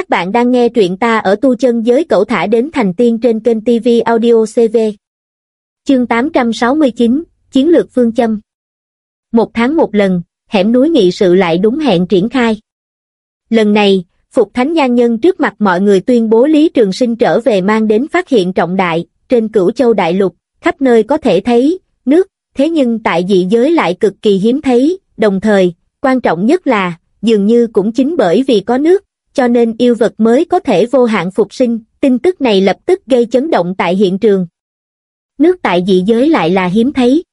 Các bạn đang nghe truyện ta ở tu chân giới cậu thả đến thành tiên trên kênh TV Audio CV. Chương 869, Chiến lược phương châm. Một tháng một lần, hẻm núi nghị sự lại đúng hẹn triển khai. Lần này, Phục Thánh Nhan Nhân trước mặt mọi người tuyên bố Lý Trường Sinh trở về mang đến phát hiện trọng đại, trên cửu châu đại lục, khắp nơi có thể thấy, nước, thế nhưng tại dị giới lại cực kỳ hiếm thấy, đồng thời, quan trọng nhất là, dường như cũng chính bởi vì có nước, cho nên yêu vật mới có thể vô hạn phục sinh, tin tức này lập tức gây chấn động tại hiện trường. Nước tại dị giới lại là hiếm thấy.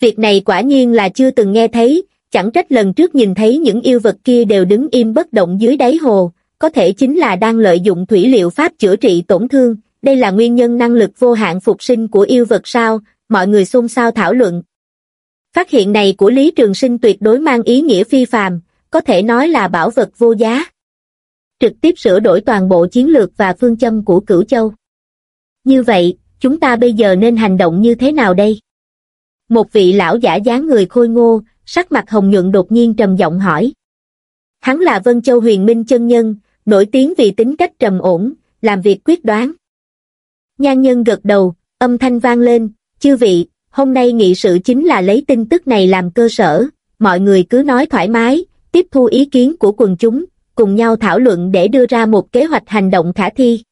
Việc này quả nhiên là chưa từng nghe thấy, chẳng trách lần trước nhìn thấy những yêu vật kia đều đứng im bất động dưới đáy hồ, có thể chính là đang lợi dụng thủy liệu pháp chữa trị tổn thương, đây là nguyên nhân năng lực vô hạn phục sinh của yêu vật sao, mọi người xôn xao thảo luận. Phát hiện này của Lý Trường Sinh tuyệt đối mang ý nghĩa phi phàm, có thể nói là bảo vật vô giá. Trực tiếp sửa đổi toàn bộ chiến lược và phương châm của Cửu Châu. Như vậy, chúng ta bây giờ nên hành động như thế nào đây? Một vị lão giả dáng người khôi ngô, sắc mặt hồng nhuận đột nhiên trầm giọng hỏi. Hắn là Vân Châu huyền minh chân nhân, nổi tiếng vì tính cách trầm ổn, làm việc quyết đoán. Nhan nhân gật đầu, âm thanh vang lên, chư vị, hôm nay nghị sự chính là lấy tin tức này làm cơ sở, mọi người cứ nói thoải mái, tiếp thu ý kiến của quần chúng, cùng nhau thảo luận để đưa ra một kế hoạch hành động khả thi.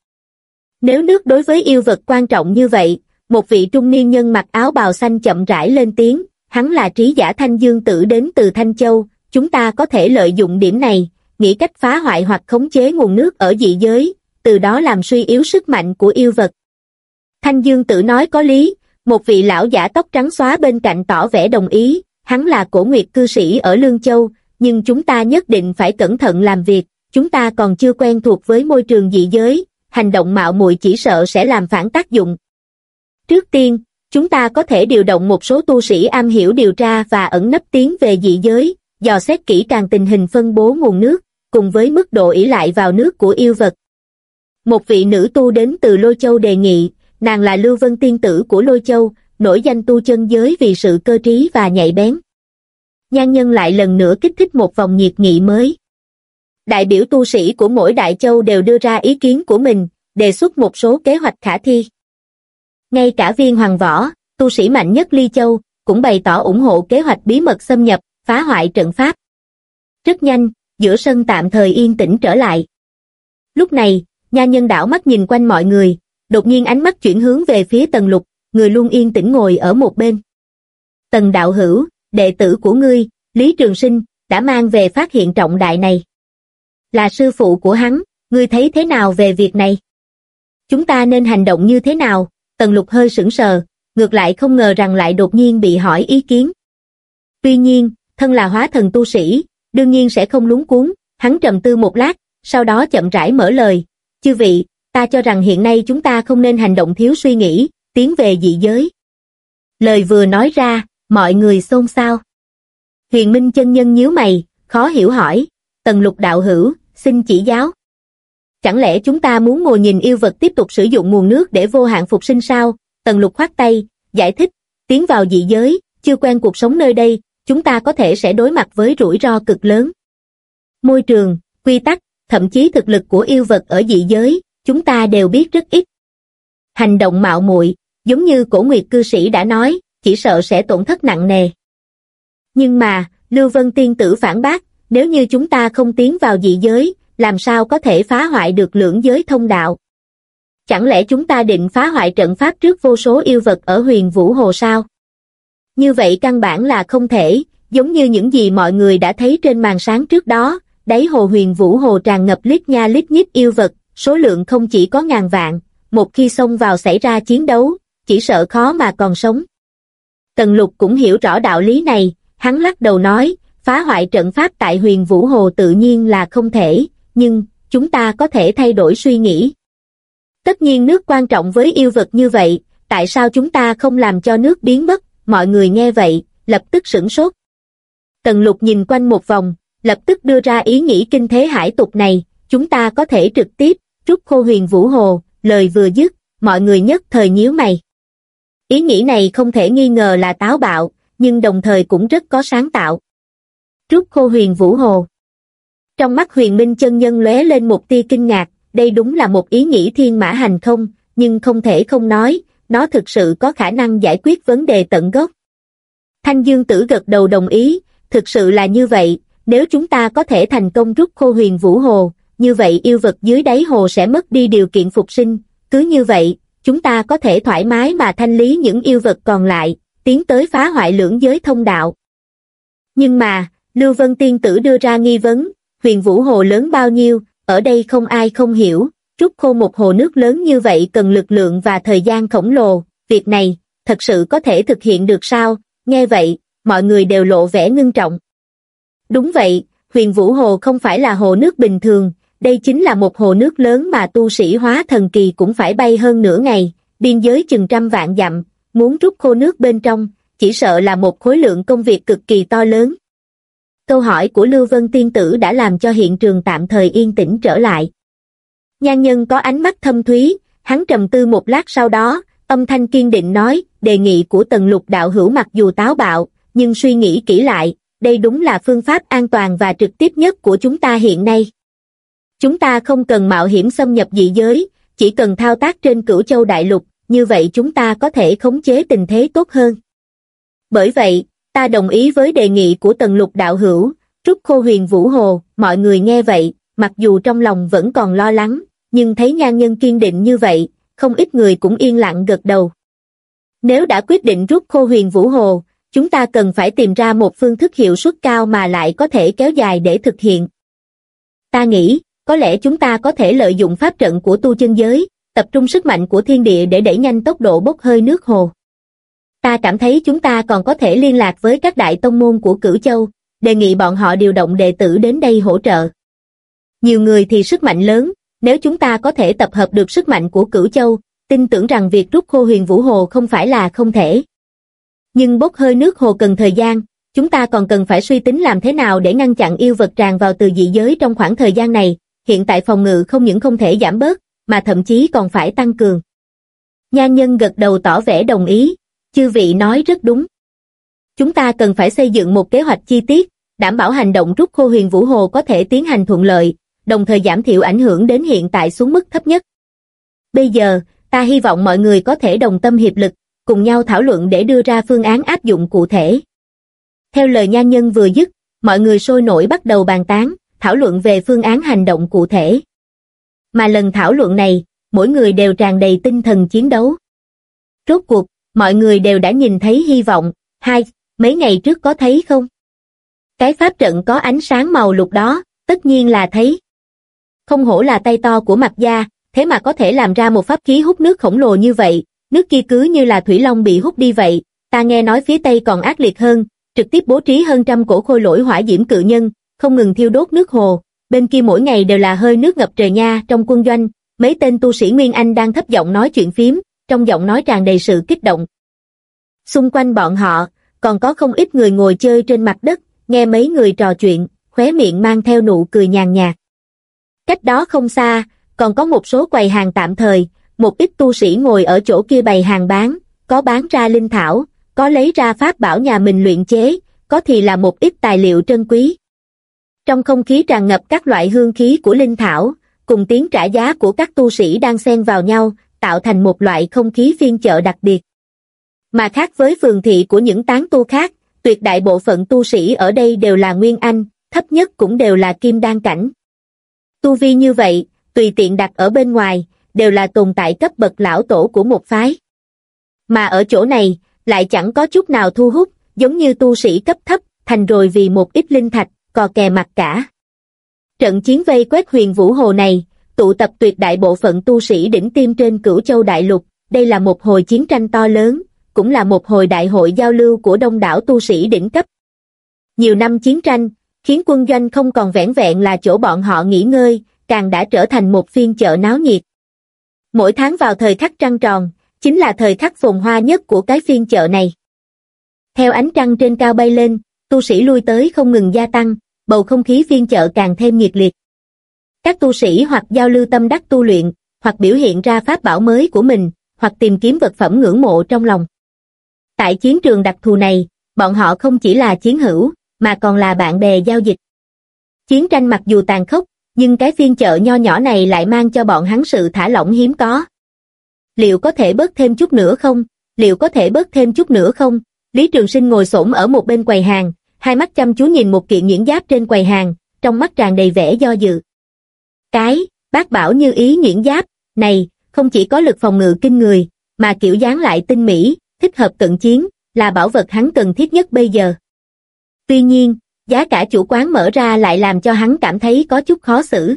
Nếu nước đối với yêu vật quan trọng như vậy, một vị trung niên nhân mặc áo bào xanh chậm rãi lên tiếng, hắn là trí giả Thanh Dương Tử đến từ Thanh Châu, chúng ta có thể lợi dụng điểm này, nghĩ cách phá hoại hoặc khống chế nguồn nước ở dị giới, từ đó làm suy yếu sức mạnh của yêu vật. Thanh Dương Tử nói có lý, một vị lão giả tóc trắng xóa bên cạnh tỏ vẻ đồng ý, hắn là cổ nguyệt cư sĩ ở Lương Châu, nhưng chúng ta nhất định phải cẩn thận làm việc, chúng ta còn chưa quen thuộc với môi trường dị giới, hành động mạo muội chỉ sợ sẽ làm phản tác dụng. Trước tiên, chúng ta có thể điều động một số tu sĩ am hiểu điều tra và ẩn nấp tiến về dị giới, dò xét kỹ càng tình hình phân bố nguồn nước, cùng với mức độ ỷ lại vào nước của yêu vật. Một vị nữ tu đến từ Lôi Châu đề nghị, nàng là Lưu Vân Tiên Tử của Lôi Châu, nổi danh tu chân giới vì sự cơ trí và nhạy bén. Nhan nhân lại lần nữa kích thích một vòng nhiệt nghị mới. Đại biểu tu sĩ của mỗi đại châu đều đưa ra ý kiến của mình, đề xuất một số kế hoạch khả thi. Ngay cả viên hoàng võ, tu sĩ mạnh nhất Ly Châu, cũng bày tỏ ủng hộ kế hoạch bí mật xâm nhập, phá hoại trận pháp. Rất nhanh, giữa sân tạm thời yên tĩnh trở lại. Lúc này, nha nhân đảo mắt nhìn quanh mọi người, đột nhiên ánh mắt chuyển hướng về phía tần lục, người luôn yên tĩnh ngồi ở một bên. Tần đạo hữu, đệ tử của ngươi, Lý Trường Sinh, đã mang về phát hiện trọng đại này. Là sư phụ của hắn, ngươi thấy thế nào về việc này? Chúng ta nên hành động như thế nào? Tần lục hơi sững sờ, ngược lại không ngờ rằng lại đột nhiên bị hỏi ý kiến. Tuy nhiên, thân là hóa thần tu sĩ, đương nhiên sẽ không lúng cuốn, hắn trầm tư một lát, sau đó chậm rãi mở lời. Chư vị, ta cho rằng hiện nay chúng ta không nên hành động thiếu suy nghĩ, tiến về dị giới. Lời vừa nói ra, mọi người xôn xao. Huyền Minh chân nhân nhíu mày, khó hiểu hỏi, tần lục đạo hữu, xin chỉ giáo. Chẳng lẽ chúng ta muốn ngồi nhìn yêu vật tiếp tục sử dụng nguồn nước để vô hạn phục sinh sao? Tần lục khoát tay, giải thích, tiến vào dị giới, chưa quen cuộc sống nơi đây, chúng ta có thể sẽ đối mặt với rủi ro cực lớn. Môi trường, quy tắc, thậm chí thực lực của yêu vật ở dị giới, chúng ta đều biết rất ít. Hành động mạo muội, giống như cổ nguyệt cư sĩ đã nói, chỉ sợ sẽ tổn thất nặng nề. Nhưng mà, Lưu Vân Tiên Tử phản bác, nếu như chúng ta không tiến vào dị giới, làm sao có thể phá hoại được lưỡng giới thông đạo? Chẳng lẽ chúng ta định phá hoại trận pháp trước vô số yêu vật ở huyền Vũ Hồ sao? Như vậy căn bản là không thể, giống như những gì mọi người đã thấy trên màn sáng trước đó, đáy hồ huyền Vũ Hồ tràn ngập lít nha lít nhít yêu vật, số lượng không chỉ có ngàn vạn, một khi xông vào xảy ra chiến đấu, chỉ sợ khó mà còn sống. Tần lục cũng hiểu rõ đạo lý này, hắn lắc đầu nói, phá hoại trận pháp tại huyền Vũ Hồ tự nhiên là không thể, nhưng, chúng ta có thể thay đổi suy nghĩ. Tất nhiên nước quan trọng với yêu vật như vậy, tại sao chúng ta không làm cho nước biến mất, mọi người nghe vậy, lập tức sửng sốt. Tần lục nhìn quanh một vòng, lập tức đưa ra ý nghĩ kinh thế hải tục này, chúng ta có thể trực tiếp, rút khô huyền Vũ Hồ, lời vừa dứt, mọi người nhất thời nhíu mày. Ý nghĩ này không thể nghi ngờ là táo bạo, nhưng đồng thời cũng rất có sáng tạo. Trúc Khô Huyền Vũ Hồ Trong mắt huyền minh chân nhân lóe lên một tia kinh ngạc, đây đúng là một ý nghĩ thiên mã hành không, nhưng không thể không nói, nó thực sự có khả năng giải quyết vấn đề tận gốc. Thanh Dương Tử gật đầu đồng ý, thực sự là như vậy, nếu chúng ta có thể thành công rút khô huyền vũ hồ, như vậy yêu vật dưới đáy hồ sẽ mất đi điều kiện phục sinh, cứ như vậy, chúng ta có thể thoải mái mà thanh lý những yêu vật còn lại, tiến tới phá hoại lưỡng giới thông đạo. Nhưng mà, Lưu Vân Tiên Tử đưa ra nghi vấn, huyền vũ hồ lớn bao nhiêu, ở đây không ai không hiểu, rút khô một hồ nước lớn như vậy cần lực lượng và thời gian khổng lồ, việc này, thật sự có thể thực hiện được sao, nghe vậy, mọi người đều lộ vẻ ngưng trọng. Đúng vậy, huyền vũ hồ không phải là hồ nước bình thường, đây chính là một hồ nước lớn mà tu sĩ hóa thần kỳ cũng phải bay hơn nửa ngày, biên giới chừng trăm vạn dặm, muốn rút khô nước bên trong, chỉ sợ là một khối lượng công việc cực kỳ to lớn. Câu hỏi của Lưu Vân Tiên Tử đã làm cho hiện trường tạm thời yên tĩnh trở lại. Nhan nhân có ánh mắt thâm thúy, hắn trầm tư một lát sau đó, âm thanh kiên định nói, đề nghị của tần lục đạo hữu mặc dù táo bạo, nhưng suy nghĩ kỹ lại, đây đúng là phương pháp an toàn và trực tiếp nhất của chúng ta hiện nay. Chúng ta không cần mạo hiểm xâm nhập dị giới, chỉ cần thao tác trên cửu châu đại lục, như vậy chúng ta có thể khống chế tình thế tốt hơn. Bởi vậy, ta đồng ý với đề nghị của tần lục đạo hữu, trúc khô huyền vũ hồ, mọi người nghe vậy, mặc dù trong lòng vẫn còn lo lắng, nhưng thấy nhan nhân kiên định như vậy, không ít người cũng yên lặng gật đầu. Nếu đã quyết định rút khô huyền vũ hồ, chúng ta cần phải tìm ra một phương thức hiệu suất cao mà lại có thể kéo dài để thực hiện. Ta nghĩ, có lẽ chúng ta có thể lợi dụng pháp trận của tu chân giới, tập trung sức mạnh của thiên địa để đẩy nhanh tốc độ bốc hơi nước hồ. Ta cảm thấy chúng ta còn có thể liên lạc với các đại tông môn của Cửu Châu, đề nghị bọn họ điều động đệ tử đến đây hỗ trợ. Nhiều người thì sức mạnh lớn, nếu chúng ta có thể tập hợp được sức mạnh của Cửu Châu, tin tưởng rằng việc rút khô huyền vũ hồ không phải là không thể. Nhưng bốc hơi nước hồ cần thời gian, chúng ta còn cần phải suy tính làm thế nào để ngăn chặn yêu vật tràn vào từ dị giới trong khoảng thời gian này, hiện tại phòng ngự không những không thể giảm bớt, mà thậm chí còn phải tăng cường. Nha nhân gật đầu tỏ vẻ đồng ý, chư vị nói rất đúng. Chúng ta cần phải xây dựng một kế hoạch chi tiết, đảm bảo hành động rút khô huyền vũ hồ có thể tiến hành thuận lợi, đồng thời giảm thiểu ảnh hưởng đến hiện tại xuống mức thấp nhất. Bây giờ, ta hy vọng mọi người có thể đồng tâm hiệp lực, cùng nhau thảo luận để đưa ra phương án áp dụng cụ thể. Theo lời Nha nhân vừa dứt, mọi người sôi nổi bắt đầu bàn tán, thảo luận về phương án hành động cụ thể. Mà lần thảo luận này, mỗi người đều tràn đầy tinh thần chiến đấu. Rốt cuộc, mọi người đều đã nhìn thấy hy vọng, hai, mấy ngày trước có thấy không? Cái pháp trận có ánh sáng màu lục đó, tất nhiên là thấy. Không hổ là tay to của mặt gia, thế mà có thể làm ra một pháp khí hút nước khổng lồ như vậy, nước kia cứ như là thủy long bị hút đi vậy, ta nghe nói phía Tây còn ác liệt hơn, trực tiếp bố trí hơn trăm cổ khôi lỗi hỏa diễm cự nhân, không ngừng thiêu đốt nước hồ, bên kia mỗi ngày đều là hơi nước ngập trời nha trong quân doanh, mấy tên tu sĩ Nguyên Anh đang thấp giọng nói chuyện phím, trong giọng nói tràn đầy sự kích động. Xung quanh bọn họ, còn có không ít người ngồi chơi trên mặt đất, nghe mấy người trò chuyện, khóe miệng mang theo nụ cười nhàn nhạt. Cách đó không xa, còn có một số quầy hàng tạm thời, một ít tu sĩ ngồi ở chỗ kia bày hàng bán, có bán ra linh thảo, có lấy ra pháp bảo nhà mình luyện chế, có thì là một ít tài liệu trân quý. Trong không khí tràn ngập các loại hương khí của linh thảo, cùng tiếng trả giá của các tu sĩ đang xen vào nhau, tạo thành một loại không khí phiên chợ đặc biệt. Mà khác với phường thị của những tán tu khác, tuyệt đại bộ phận tu sĩ ở đây đều là Nguyên Anh, thấp nhất cũng đều là Kim Đan Cảnh. Tu vi như vậy, tùy tiện đặt ở bên ngoài, đều là tồn tại cấp bậc lão tổ của một phái. Mà ở chỗ này, lại chẳng có chút nào thu hút, giống như tu sĩ cấp thấp, thành rồi vì một ít linh thạch, cò kè mặt cả. Trận chiến vây quét huyền vũ hồ này, tụ tập tuyệt đại bộ phận tu sĩ đỉnh tiêm trên cửu châu đại lục, đây là một hồi chiến tranh to lớn, cũng là một hồi đại hội giao lưu của đông đảo tu sĩ đỉnh cấp. Nhiều năm chiến tranh, khiến quân doanh không còn vẻn vẹn là chỗ bọn họ nghỉ ngơi, càng đã trở thành một phiên chợ náo nhiệt. Mỗi tháng vào thời khắc trăng tròn, chính là thời khắc phồn hoa nhất của cái phiên chợ này. Theo ánh trăng trên cao bay lên, tu sĩ lui tới không ngừng gia tăng, bầu không khí phiên chợ càng thêm nhiệt liệt. Các tu sĩ hoặc giao lưu tâm đắc tu luyện, hoặc biểu hiện ra pháp bảo mới của mình, hoặc tìm kiếm vật phẩm ngưỡng mộ trong lòng. Tại chiến trường đặc thù này, bọn họ không chỉ là chiến hữu, mà còn là bạn bè giao dịch. Chiến tranh mặc dù tàn khốc, nhưng cái phiên chợ nho nhỏ này lại mang cho bọn hắn sự thả lỏng hiếm có. Liệu có thể bớt thêm chút nữa không? Liệu có thể bớt thêm chút nữa không? Lý Trường Sinh ngồi xổm ở một bên quầy hàng, hai mắt chăm chú nhìn một kiện nhuyễn giáp trên quầy hàng, trong mắt tràn đầy vẻ do dự. Cái, bác bảo như ý nhuyễn giáp, này, không chỉ có lực phòng ngự kinh người, mà kiểu dáng lại tinh mỹ, thích hợp cận chiến, là bảo vật hắn cần thiết nhất bây giờ. Tuy nhiên, giá cả chủ quán mở ra lại làm cho hắn cảm thấy có chút khó xử.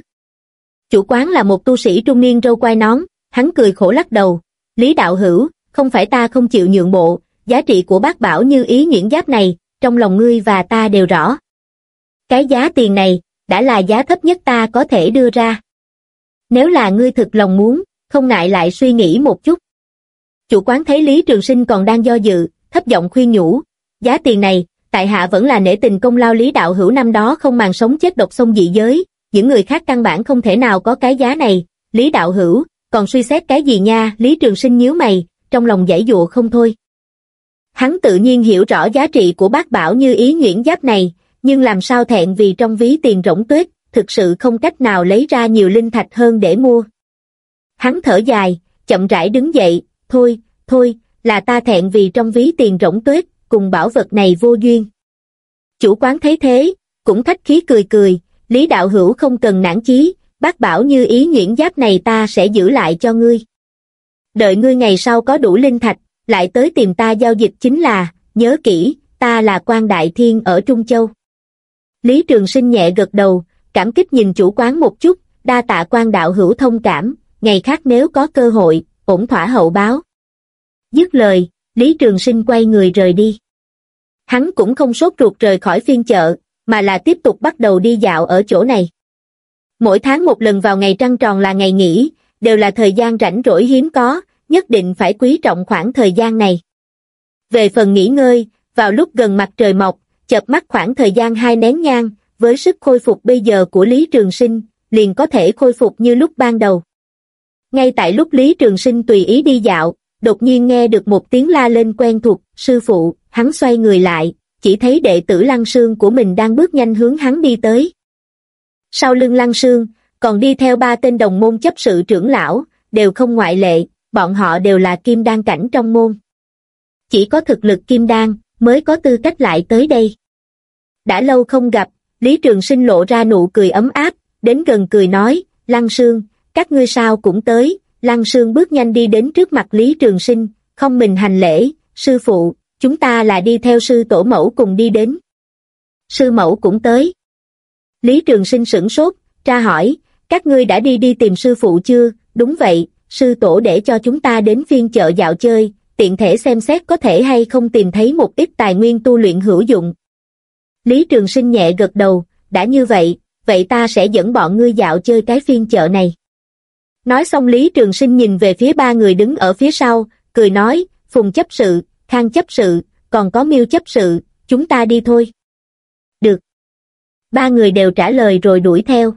Chủ quán là một tu sĩ trung niên râu quai nón, hắn cười khổ lắc đầu. Lý đạo hữu, không phải ta không chịu nhượng bộ, giá trị của bác bảo như ý nhuyễn giáp này, trong lòng ngươi và ta đều rõ. Cái giá tiền này, đã là giá thấp nhất ta có thể đưa ra. Nếu là ngươi thực lòng muốn, không ngại lại suy nghĩ một chút. Chủ quán thấy Lý Trường Sinh còn đang do dự, thấp giọng khuyên nhủ, giá tiền này, tại hạ vẫn là nể tình công lao Lý Đạo Hữu năm đó không màng sống chết độc sông dị giới, những người khác căn bản không thể nào có cái giá này, Lý Đạo Hữu, còn suy xét cái gì nha, Lý Trường Sinh nhíu mày, trong lòng giải dụa không thôi. Hắn tự nhiên hiểu rõ giá trị của bác bảo như ý nguyễn giáp này, nhưng làm sao thẹn vì trong ví tiền rỗng tuyết, thực sự không cách nào lấy ra nhiều linh thạch hơn để mua. Hắn thở dài, chậm rãi đứng dậy, thôi, thôi, là ta thẹn vì trong ví tiền rỗng tuyết, cùng bảo vật này vô duyên. Chủ quán thấy thế, cũng khách khí cười cười, Lý Đạo Hữu không cần nản chí, bác bảo như ý nguyễn giáp này ta sẽ giữ lại cho ngươi. Đợi ngươi ngày sau có đủ linh thạch, lại tới tìm ta giao dịch chính là, nhớ kỹ, ta là quan đại thiên ở Trung Châu. Lý Trường Sinh nhẹ gật đầu, cảm kích nhìn chủ quán một chút, đa tạ quan đạo hữu thông cảm, ngày khác nếu có cơ hội, ổn thỏa hậu báo. Dứt lời, Lý Trường Sinh quay người rời đi. Hắn cũng không sốt ruột rời khỏi phiên chợ, mà là tiếp tục bắt đầu đi dạo ở chỗ này. Mỗi tháng một lần vào ngày trăng tròn là ngày nghỉ, đều là thời gian rảnh rỗi hiếm có, nhất định phải quý trọng khoảng thời gian này. Về phần nghỉ ngơi, vào lúc gần mặt trời mọc, chợp mắt khoảng thời gian hai nén nhang, với sức khôi phục bây giờ của Lý Trường Sinh, liền có thể khôi phục như lúc ban đầu. Ngay tại lúc Lý Trường Sinh tùy ý đi dạo, đột nhiên nghe được một tiếng la lên quen thuộc, sư phụ, hắn xoay người lại, chỉ thấy đệ tử Lăng Sương của mình đang bước nhanh hướng hắn đi tới. Sau lưng Lăng Sương, còn đi theo ba tên đồng môn chấp sự trưởng lão, đều không ngoại lệ, bọn họ đều là kim đan cảnh trong môn. Chỉ có thực lực kim đan, mới có tư cách lại tới đây. Đã lâu không gặp, Lý Trường Sinh lộ ra nụ cười ấm áp, đến gần cười nói, Lăng Sương, các ngươi sao cũng tới, Lăng Sương bước nhanh đi đến trước mặt Lý Trường Sinh, không mình hành lễ, sư phụ, chúng ta là đi theo sư tổ mẫu cùng đi đến. Sư mẫu cũng tới. Lý Trường Sinh sửng sốt, tra hỏi, các ngươi đã đi đi tìm sư phụ chưa, đúng vậy, sư tổ để cho chúng ta đến phiên chợ dạo chơi, tiện thể xem xét có thể hay không tìm thấy một ít tài nguyên tu luyện hữu dụng. Lý Trường Sinh nhẹ gật đầu, đã như vậy, vậy ta sẽ dẫn bọn ngươi dạo chơi cái phiên chợ này. Nói xong Lý Trường Sinh nhìn về phía ba người đứng ở phía sau, cười nói, Phùng chấp sự, Khang chấp sự, còn có Miêu chấp sự, chúng ta đi thôi. Được. Ba người đều trả lời rồi đuổi theo.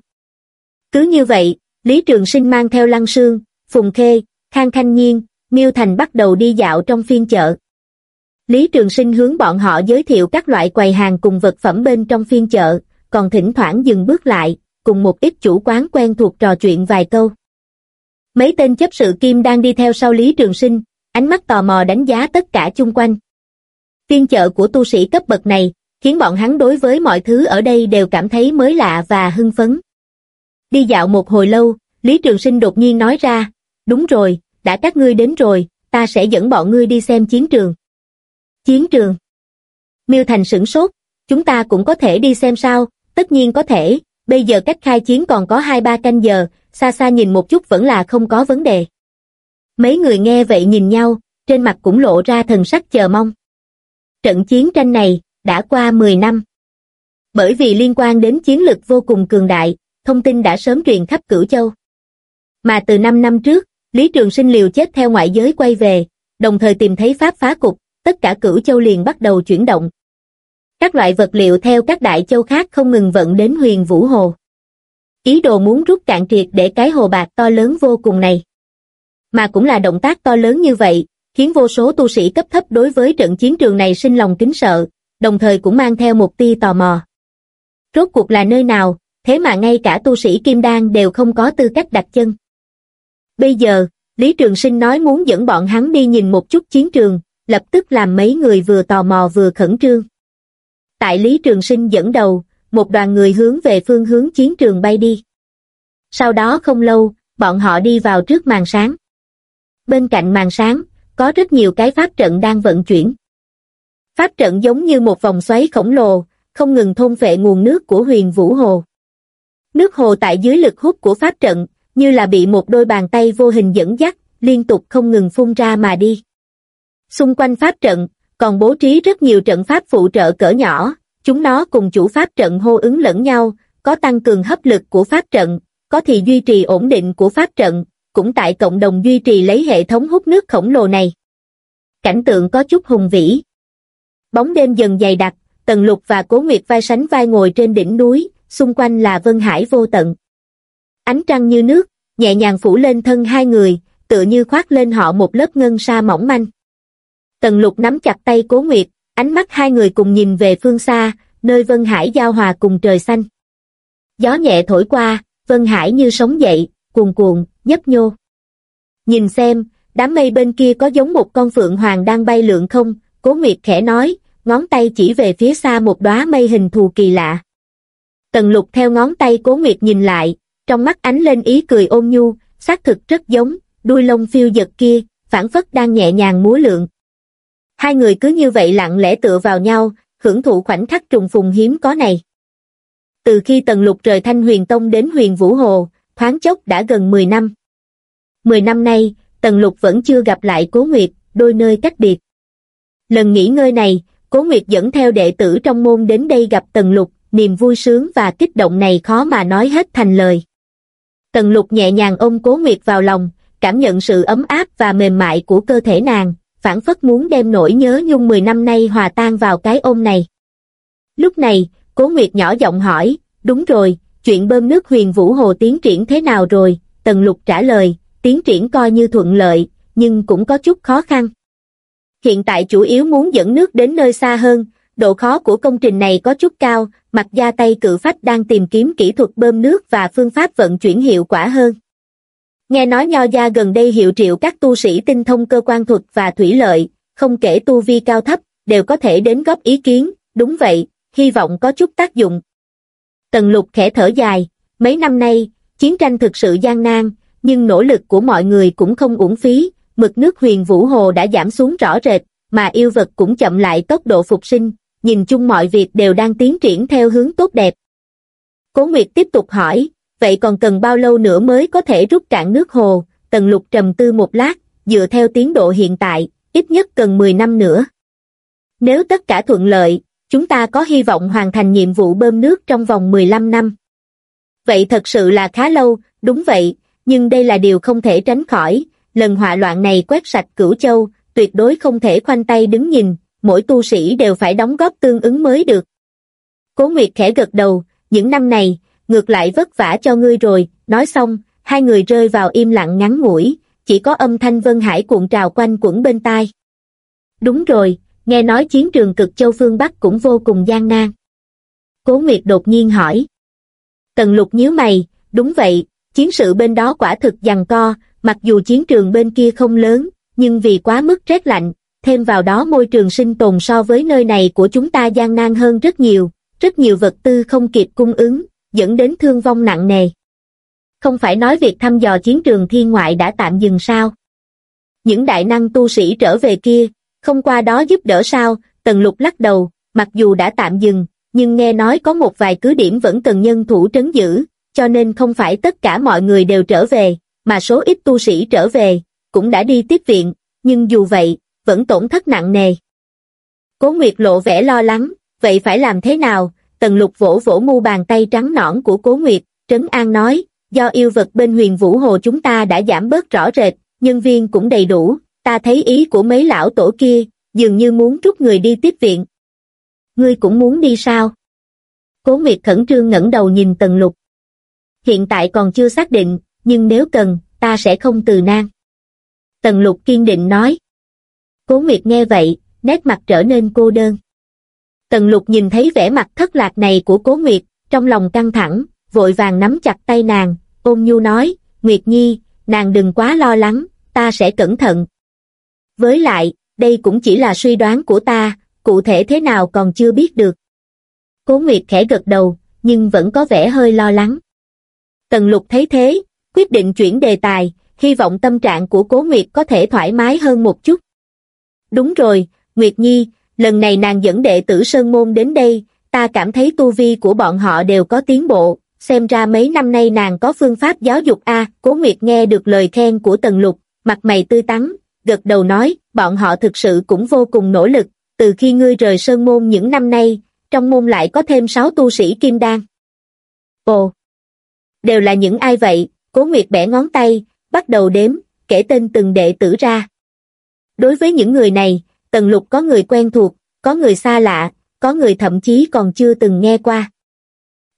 Cứ như vậy, Lý Trường Sinh mang theo Lăng Sương, Phùng Khê, Khang Khanh Nhiên, Miêu Thành bắt đầu đi dạo trong phiên chợ. Lý Trường Sinh hướng bọn họ giới thiệu các loại quầy hàng cùng vật phẩm bên trong phiên chợ, còn thỉnh thoảng dừng bước lại, cùng một ít chủ quán quen thuộc trò chuyện vài câu. Mấy tên chấp sự kim đang đi theo sau Lý Trường Sinh, ánh mắt tò mò đánh giá tất cả chung quanh. Phiên chợ của tu sĩ cấp bậc này, khiến bọn hắn đối với mọi thứ ở đây đều cảm thấy mới lạ và hưng phấn. Đi dạo một hồi lâu, Lý Trường Sinh đột nhiên nói ra, đúng rồi, đã các ngươi đến rồi, ta sẽ dẫn bọn ngươi đi xem chiến trường. Chiến trường. Miêu Thành sửng sốt, chúng ta cũng có thể đi xem sao, tất nhiên có thể, bây giờ cách khai chiến còn có 2-3 canh giờ, xa xa nhìn một chút vẫn là không có vấn đề. Mấy người nghe vậy nhìn nhau, trên mặt cũng lộ ra thần sắc chờ mong. Trận chiến tranh này, đã qua 10 năm. Bởi vì liên quan đến chiến lực vô cùng cường đại, thông tin đã sớm truyền khắp cửu châu. Mà từ 5 năm trước, Lý Trường Sinh liều chết theo ngoại giới quay về, đồng thời tìm thấy pháp phá cục, tất cả cửu châu liền bắt đầu chuyển động. Các loại vật liệu theo các đại châu khác không ngừng vận đến huyền Vũ Hồ. Ý đồ muốn rút cạn triệt để cái hồ bạc to lớn vô cùng này. Mà cũng là động tác to lớn như vậy, khiến vô số tu sĩ cấp thấp đối với trận chiến trường này sinh lòng kính sợ, đồng thời cũng mang theo một tia tò mò. Rốt cuộc là nơi nào, thế mà ngay cả tu sĩ Kim Đan đều không có tư cách đặt chân. Bây giờ, Lý Trường Sinh nói muốn dẫn bọn hắn đi nhìn một chút chiến trường, lập tức làm mấy người vừa tò mò vừa khẩn trương. Tại Lý Trường Sinh dẫn đầu, một đoàn người hướng về phương hướng chiến trường bay đi. Sau đó không lâu, bọn họ đi vào trước màn sáng. Bên cạnh màn sáng, có rất nhiều cái pháp trận đang vận chuyển. Pháp trận giống như một vòng xoáy khổng lồ, không ngừng thôn vệ nguồn nước của huyền Vũ Hồ. Nước hồ tại dưới lực hút của pháp trận, như là bị một đôi bàn tay vô hình dẫn dắt, liên tục không ngừng phun ra mà đi. Xung quanh pháp trận, còn bố trí rất nhiều trận pháp phụ trợ cỡ nhỏ, chúng nó cùng chủ pháp trận hô ứng lẫn nhau, có tăng cường hấp lực của pháp trận, có thì duy trì ổn định của pháp trận, cũng tại cộng đồng duy trì lấy hệ thống hút nước khổng lồ này. Cảnh tượng có chút hùng vĩ. Bóng đêm dần dày đặc, Tần Lục và Cố Nguyệt vai sánh vai ngồi trên đỉnh núi, xung quanh là Vân Hải vô tận. Ánh trăng như nước, nhẹ nhàng phủ lên thân hai người, tựa như khoác lên họ một lớp ngân sa mỏng manh. Tần Lục nắm chặt tay Cố Nguyệt, ánh mắt hai người cùng nhìn về phương xa, nơi Vân Hải giao hòa cùng trời xanh. Gió nhẹ thổi qua, Vân Hải như sống dậy, cuồn cuộn, nhấp nhô. Nhìn xem, đám mây bên kia có giống một con phượng hoàng đang bay lượn không, Cố Nguyệt khẽ nói, ngón tay chỉ về phía xa một đóa mây hình thù kỳ lạ. Tần lục theo ngón tay Cố Nguyệt nhìn lại, trong mắt ánh lên ý cười ôn nhu, xác thực rất giống, đuôi lông phiêu giật kia, phản phất đang nhẹ nhàng múa lượng. Hai người cứ như vậy lặng lẽ tựa vào nhau, hưởng thụ khoảnh khắc trùng phùng hiếm có này. Từ khi Tần Lục rời Thanh Huyền Tông đến Huyền Vũ Hồ, thoáng chốc đã gần 10 năm. 10 năm nay, Tần Lục vẫn chưa gặp lại Cố Nguyệt, đôi nơi cách biệt. Lần nghỉ ngơi này, Cố Nguyệt dẫn theo đệ tử trong môn đến đây gặp Tần Lục, niềm vui sướng và kích động này khó mà nói hết thành lời. Tần Lục nhẹ nhàng ôm Cố Nguyệt vào lòng, cảm nhận sự ấm áp và mềm mại của cơ thể nàng, phản phất muốn đem nỗi nhớ nhung 10 năm nay hòa tan vào cái ôm này. Lúc này, Cố Nguyệt nhỏ giọng hỏi, đúng rồi, chuyện bơm nước huyền vũ hồ tiến triển thế nào rồi? Tần Lục trả lời, tiến triển coi như thuận lợi, nhưng cũng có chút khó khăn. Hiện tại chủ yếu muốn dẫn nước đến nơi xa hơn, độ khó của công trình này có chút cao, mặt gia tay cự phách đang tìm kiếm kỹ thuật bơm nước và phương pháp vận chuyển hiệu quả hơn. Nghe nói Nho Gia gần đây hiệu triệu các tu sĩ tinh thông cơ quan thuật và thủy lợi, không kể tu vi cao thấp, đều có thể đến góp ý kiến, đúng vậy, hy vọng có chút tác dụng. Tần lục khẽ thở dài, mấy năm nay, chiến tranh thực sự gian nan, nhưng nỗ lực của mọi người cũng không uổng phí, mực nước huyền vũ hồ đã giảm xuống rõ rệt, mà yêu vật cũng chậm lại tốc độ phục sinh, nhìn chung mọi việc đều đang tiến triển theo hướng tốt đẹp. Cố Nguyệt tiếp tục hỏi, vậy còn cần bao lâu nữa mới có thể rút cạn nước hồ, tần lục trầm tư một lát, dựa theo tiến độ hiện tại, ít nhất cần 10 năm nữa. Nếu tất cả thuận lợi, chúng ta có hy vọng hoàn thành nhiệm vụ bơm nước trong vòng 15 năm. Vậy thật sự là khá lâu, đúng vậy, nhưng đây là điều không thể tránh khỏi, lần họa loạn này quét sạch cửu châu, tuyệt đối không thể khoanh tay đứng nhìn, mỗi tu sĩ đều phải đóng góp tương ứng mới được. Cố Nguyệt khẽ gật đầu, những năm này, ngược lại vất vả cho ngươi rồi, nói xong, hai người rơi vào im lặng ngắn ngủi, chỉ có âm thanh Vân Hải cuộn trào quanh quẩn bên tai. Đúng rồi, nghe nói chiến trường cực châu phương Bắc cũng vô cùng gian nan. Cố Nguyệt đột nhiên hỏi. Tần lục nhíu mày, đúng vậy, chiến sự bên đó quả thực giằng co, mặc dù chiến trường bên kia không lớn, nhưng vì quá mức rét lạnh, thêm vào đó môi trường sinh tồn so với nơi này của chúng ta gian nan hơn rất nhiều, rất nhiều vật tư không kịp cung ứng, dẫn đến thương vong nặng nề. Không phải nói việc thăm dò chiến trường thiên ngoại đã tạm dừng sao? Những đại năng tu sĩ trở về kia, không qua đó giúp đỡ sao, tần lục lắc đầu, mặc dù đã tạm dừng, nhưng nghe nói có một vài cứ điểm vẫn cần nhân thủ trấn giữ, cho nên không phải tất cả mọi người đều trở về, mà số ít tu sĩ trở về, cũng đã đi tiếp viện, nhưng dù vậy, vẫn tổn thất nặng nề. Cố Nguyệt lộ vẻ lo lắng, vậy phải làm thế nào? Tần lục vỗ vỗ mu bàn tay trắng nõn của Cố Nguyệt, Trấn An nói, do yêu vật bên huyền vũ hồ chúng ta đã giảm bớt rõ rệt, nhân viên cũng đầy đủ, ta thấy ý của mấy lão tổ kia, dường như muốn rút người đi tiếp viện. Ngươi cũng muốn đi sao? Cố Nguyệt khẩn trương ngẩng đầu nhìn Tần Lục. Hiện tại còn chưa xác định, nhưng nếu cần, ta sẽ không từ nan. Tần Lục kiên định nói. Cố Nguyệt nghe vậy, nét mặt trở nên cô đơn. Tần Lục nhìn thấy vẻ mặt thất lạc này của Cố Nguyệt, trong lòng căng thẳng, vội vàng nắm chặt tay nàng, ôm nhu nói, Nguyệt Nhi, nàng đừng quá lo lắng, ta sẽ cẩn thận. Với lại, đây cũng chỉ là suy đoán của ta, cụ thể thế nào còn chưa biết được. Cố Nguyệt khẽ gật đầu, nhưng vẫn có vẻ hơi lo lắng. Tần lục thấy thế, quyết định chuyển đề tài, hy vọng tâm trạng của Cố Nguyệt có thể thoải mái hơn một chút. Đúng rồi, Nguyệt Nhi, lần này nàng dẫn đệ tử Sơn Môn đến đây, ta cảm thấy tu vi của bọn họ đều có tiến bộ, xem ra mấy năm nay nàng có phương pháp giáo dục a Cố Nguyệt nghe được lời khen của Tần Lục, mặt mày tươi tắn, gật đầu nói, bọn họ thực sự cũng vô cùng nỗ lực, từ khi ngươi rời Sơn Môn những năm nay, trong môn lại có thêm sáu tu sĩ kim đan. Ồ! Đều là những ai vậy? Cố Nguyệt bẻ ngón tay, bắt đầu đếm, kể tên từng đệ tử ra. Đối với những người này, Tần Lục có người quen thuộc, có người xa lạ, có người thậm chí còn chưa từng nghe qua.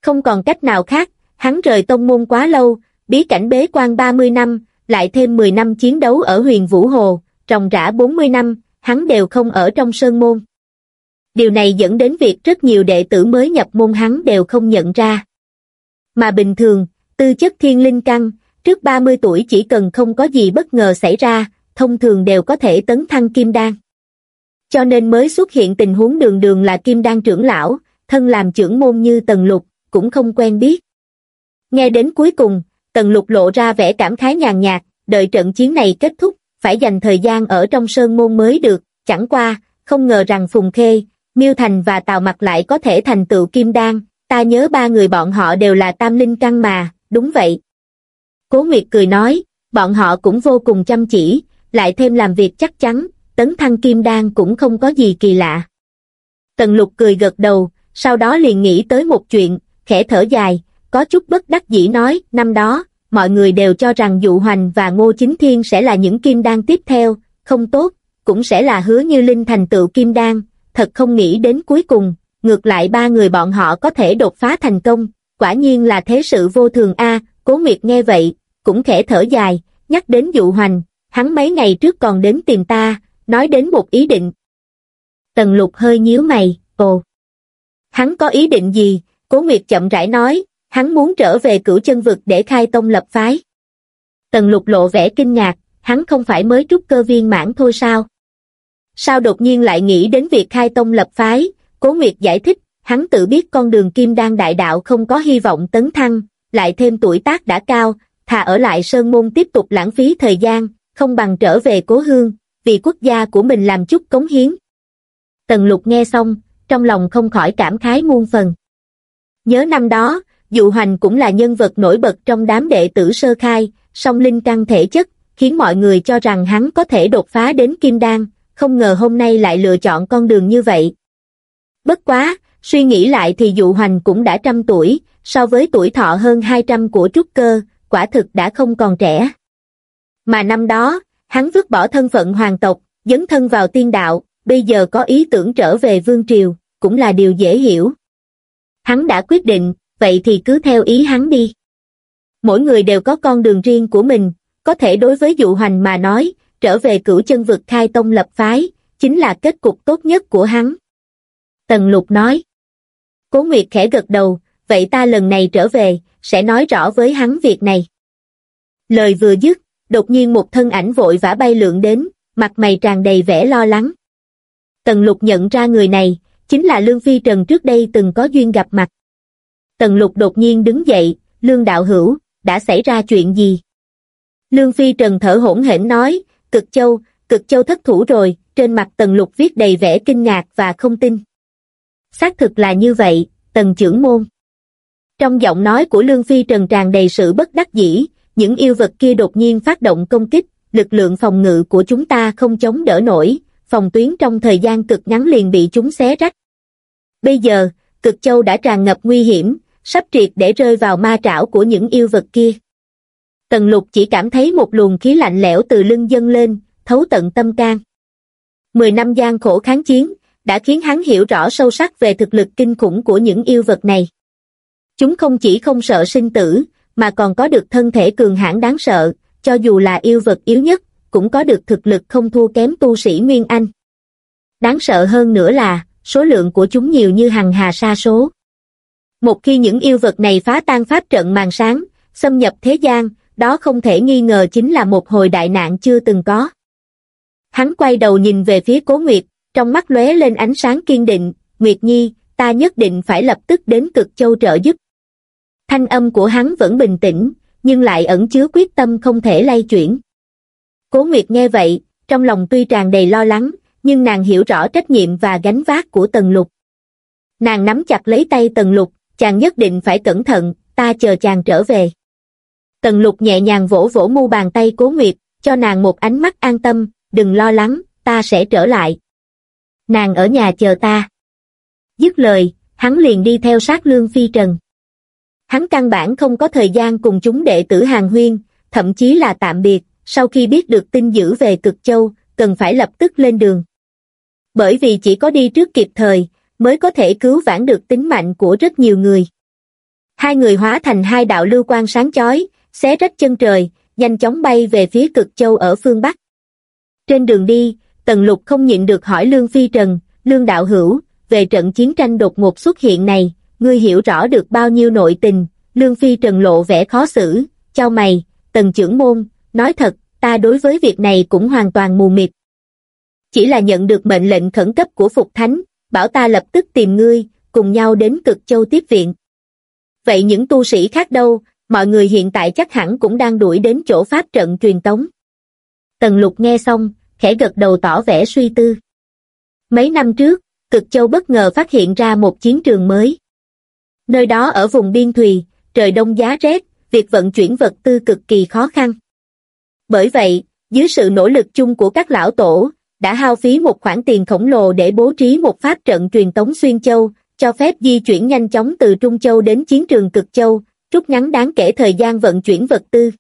Không còn cách nào khác, hắn rời tông môn quá lâu, bí cảnh bế quan 30 năm, lại thêm 10 năm chiến đấu ở huyền Vũ Hồ, trồng rã 40 năm, hắn đều không ở trong sơn môn. Điều này dẫn đến việc rất nhiều đệ tử mới nhập môn hắn đều không nhận ra. Mà bình thường, tư chất thiên linh căn, trước 30 tuổi chỉ cần không có gì bất ngờ xảy ra, thông thường đều có thể tấn thăng kim đan. Cho nên mới xuất hiện tình huống đường đường là kim đan trưởng lão, thân làm trưởng môn như Tần Lục, cũng không quen biết. Nghe đến cuối cùng, Tần Lục lộ ra vẻ cảm khái nhàn nhạt, đợi trận chiến này kết thúc, phải dành thời gian ở trong sơn môn mới được, chẳng qua, không ngờ rằng Phùng Khê, Miêu Thành và Tào Mặc lại có thể thành tựu kim đan, ta nhớ ba người bọn họ đều là tam linh căn mà, đúng vậy. Cố Nguyệt cười nói, bọn họ cũng vô cùng chăm chỉ, lại thêm làm việc chắc chắn, tấn thăng kim đan cũng không có gì kỳ lạ. Tần lục cười gật đầu, sau đó liền nghĩ tới một chuyện, khẽ thở dài, có chút bất đắc dĩ nói, năm đó, mọi người đều cho rằng Dụ Hoành và Ngô Chính Thiên sẽ là những kim đan tiếp theo, không tốt, cũng sẽ là hứa như Linh thành tựu kim đan, thật không nghĩ đến cuối cùng, ngược lại ba người bọn họ có thể đột phá thành công, quả nhiên là thế sự vô thường a Cố Nguyệt nghe vậy, cũng khẽ thở dài, nhắc đến Dụ Hoành, hắn mấy ngày trước còn đến tìm ta, nói đến một ý định. Tần lục hơi nhíu mày, ồ. Hắn có ý định gì? Cố Nguyệt chậm rãi nói, hắn muốn trở về cửu chân vực để khai tông lập phái. Tần lục lộ vẻ kinh ngạc, hắn không phải mới trúc cơ viên mãn thôi sao? Sao đột nhiên lại nghĩ đến việc khai tông lập phái? Cố Nguyệt giải thích, hắn tự biết con đường kim đan đại đạo không có hy vọng tấn thăng, lại thêm tuổi tác đã cao, thà ở lại sơn môn tiếp tục lãng phí thời gian, không bằng trở về cố hương, vì quốc gia của mình làm chút cống hiến. Tần lục nghe xong, trong lòng không khỏi cảm khái muôn phần. Nhớ năm đó, Dụ Hoành cũng là nhân vật nổi bật trong đám đệ tử sơ khai, song linh căn thể chất, khiến mọi người cho rằng hắn có thể đột phá đến kim đan, không ngờ hôm nay lại lựa chọn con đường như vậy. Bất quá, suy nghĩ lại thì Dụ Hoành cũng đã trăm tuổi, so với tuổi thọ hơn 200 của trúc cơ, quả thực đã không còn trẻ. Mà năm đó, hắn vứt bỏ thân phận hoàng tộc, dấn thân vào tiên đạo, bây giờ có ý tưởng trở về vương triều, cũng là điều dễ hiểu. Hắn đã quyết định, vậy thì cứ theo ý hắn đi. Mỗi người đều có con đường riêng của mình, có thể đối với dụ hoành mà nói, trở về cửu chân vực khai tông lập phái, chính là kết cục tốt nhất của hắn. Tần lục nói. Cố Nguyệt khẽ gật đầu, vậy ta lần này trở về, sẽ nói rõ với hắn việc này. Lời vừa dứt, đột nhiên một thân ảnh vội vã bay lượn đến, mặt mày tràn đầy vẻ lo lắng. Tần lục nhận ra người này, chính là Lương Phi Trần trước đây từng có duyên gặp mặt. Tần lục đột nhiên đứng dậy, Lương Đạo Hữu, đã xảy ra chuyện gì? Lương Phi Trần thở hổn hển nói, cực châu, cực châu thất thủ rồi, trên mặt tần lục viết đầy vẻ kinh ngạc và không tin. Xác thực là như vậy, tần trưởng môn. Trong giọng nói của Lương Phi Trần tràn đầy sự bất đắc dĩ, những yêu vật kia đột nhiên phát động công kích, lực lượng phòng ngự của chúng ta không chống đỡ nổi, phòng tuyến trong thời gian cực ngắn liền bị chúng xé rách. Bây giờ, cực châu đã tràn ngập nguy hiểm, sắp triệt để rơi vào ma trảo của những yêu vật kia. Tần lục chỉ cảm thấy một luồng khí lạnh lẽo từ lưng dâng lên, thấu tận tâm can. Mười năm gian khổ kháng chiến, đã khiến hắn hiểu rõ sâu sắc về thực lực kinh khủng của những yêu vật này. Chúng không chỉ không sợ sinh tử, mà còn có được thân thể cường hãn đáng sợ, cho dù là yêu vật yếu nhất, cũng có được thực lực không thua kém tu sĩ Nguyên Anh. Đáng sợ hơn nữa là, số lượng của chúng nhiều như hằng hà sa số. Một khi những yêu vật này phá tan pháp trận màn sáng, xâm nhập thế gian, đó không thể nghi ngờ chính là một hồi đại nạn chưa từng có. Hắn quay đầu nhìn về phía Cố Nguyệt, trong mắt lóe lên ánh sáng kiên định, Nguyệt Nhi, ta nhất định phải lập tức đến cực châu trợ giúp. Thanh âm của hắn vẫn bình tĩnh, nhưng lại ẩn chứa quyết tâm không thể lay chuyển. Cố Nguyệt nghe vậy, trong lòng tuy tràn đầy lo lắng, nhưng nàng hiểu rõ trách nhiệm và gánh vác của Tần Lục. Nàng nắm chặt lấy tay Tần Lục, chàng nhất định phải cẩn thận, ta chờ chàng trở về. Tần Lục nhẹ nhàng vỗ vỗ mu bàn tay Cố Nguyệt, cho nàng một ánh mắt an tâm, đừng lo lắng, ta sẽ trở lại. Nàng ở nhà chờ ta. Dứt lời, hắn liền đi theo sát Lương Phi Trần. Hắn căn bản không có thời gian cùng chúng đệ tử hàng huyên, thậm chí là tạm biệt, sau khi biết được tin dữ về cực châu, cần phải lập tức lên đường. Bởi vì chỉ có đi trước kịp thời, mới có thể cứu vãn được tính mạng của rất nhiều người. Hai người hóa thành hai đạo lưu quang sáng chói, xé rách chân trời, nhanh chóng bay về phía cực châu ở phương Bắc. Trên đường đi, Tần Lục không nhịn được hỏi Lương Phi Trần, Lương Đạo Hữu, về trận chiến tranh đột ngột xuất hiện này, ngươi hiểu rõ được bao nhiêu nội tình, Lương Phi Trần lộ vẻ khó xử, cho mày, Tần trưởng môn, nói thật, ta đối với việc này cũng hoàn toàn mù mịt. Chỉ là nhận được mệnh lệnh khẩn cấp của Phục Thánh, bảo ta lập tức tìm ngươi, cùng nhau đến cực châu tiếp viện. Vậy những tu sĩ khác đâu, mọi người hiện tại chắc hẳn cũng đang đuổi đến chỗ pháp trận truyền tống. Tần lục nghe xong, khẽ gật đầu tỏ vẻ suy tư. Mấy năm trước, cực châu bất ngờ phát hiện ra một chiến trường mới. Nơi đó ở vùng biên thùy, trời đông giá rét, việc vận chuyển vật tư cực kỳ khó khăn. Bởi vậy, dưới sự nỗ lực chung của các lão tổ, đã hao phí một khoản tiền khổng lồ để bố trí một pháp trận truyền tống xuyên châu, cho phép di chuyển nhanh chóng từ Trung Châu đến chiến trường Cực Châu, rút ngắn đáng kể thời gian vận chuyển vật tư.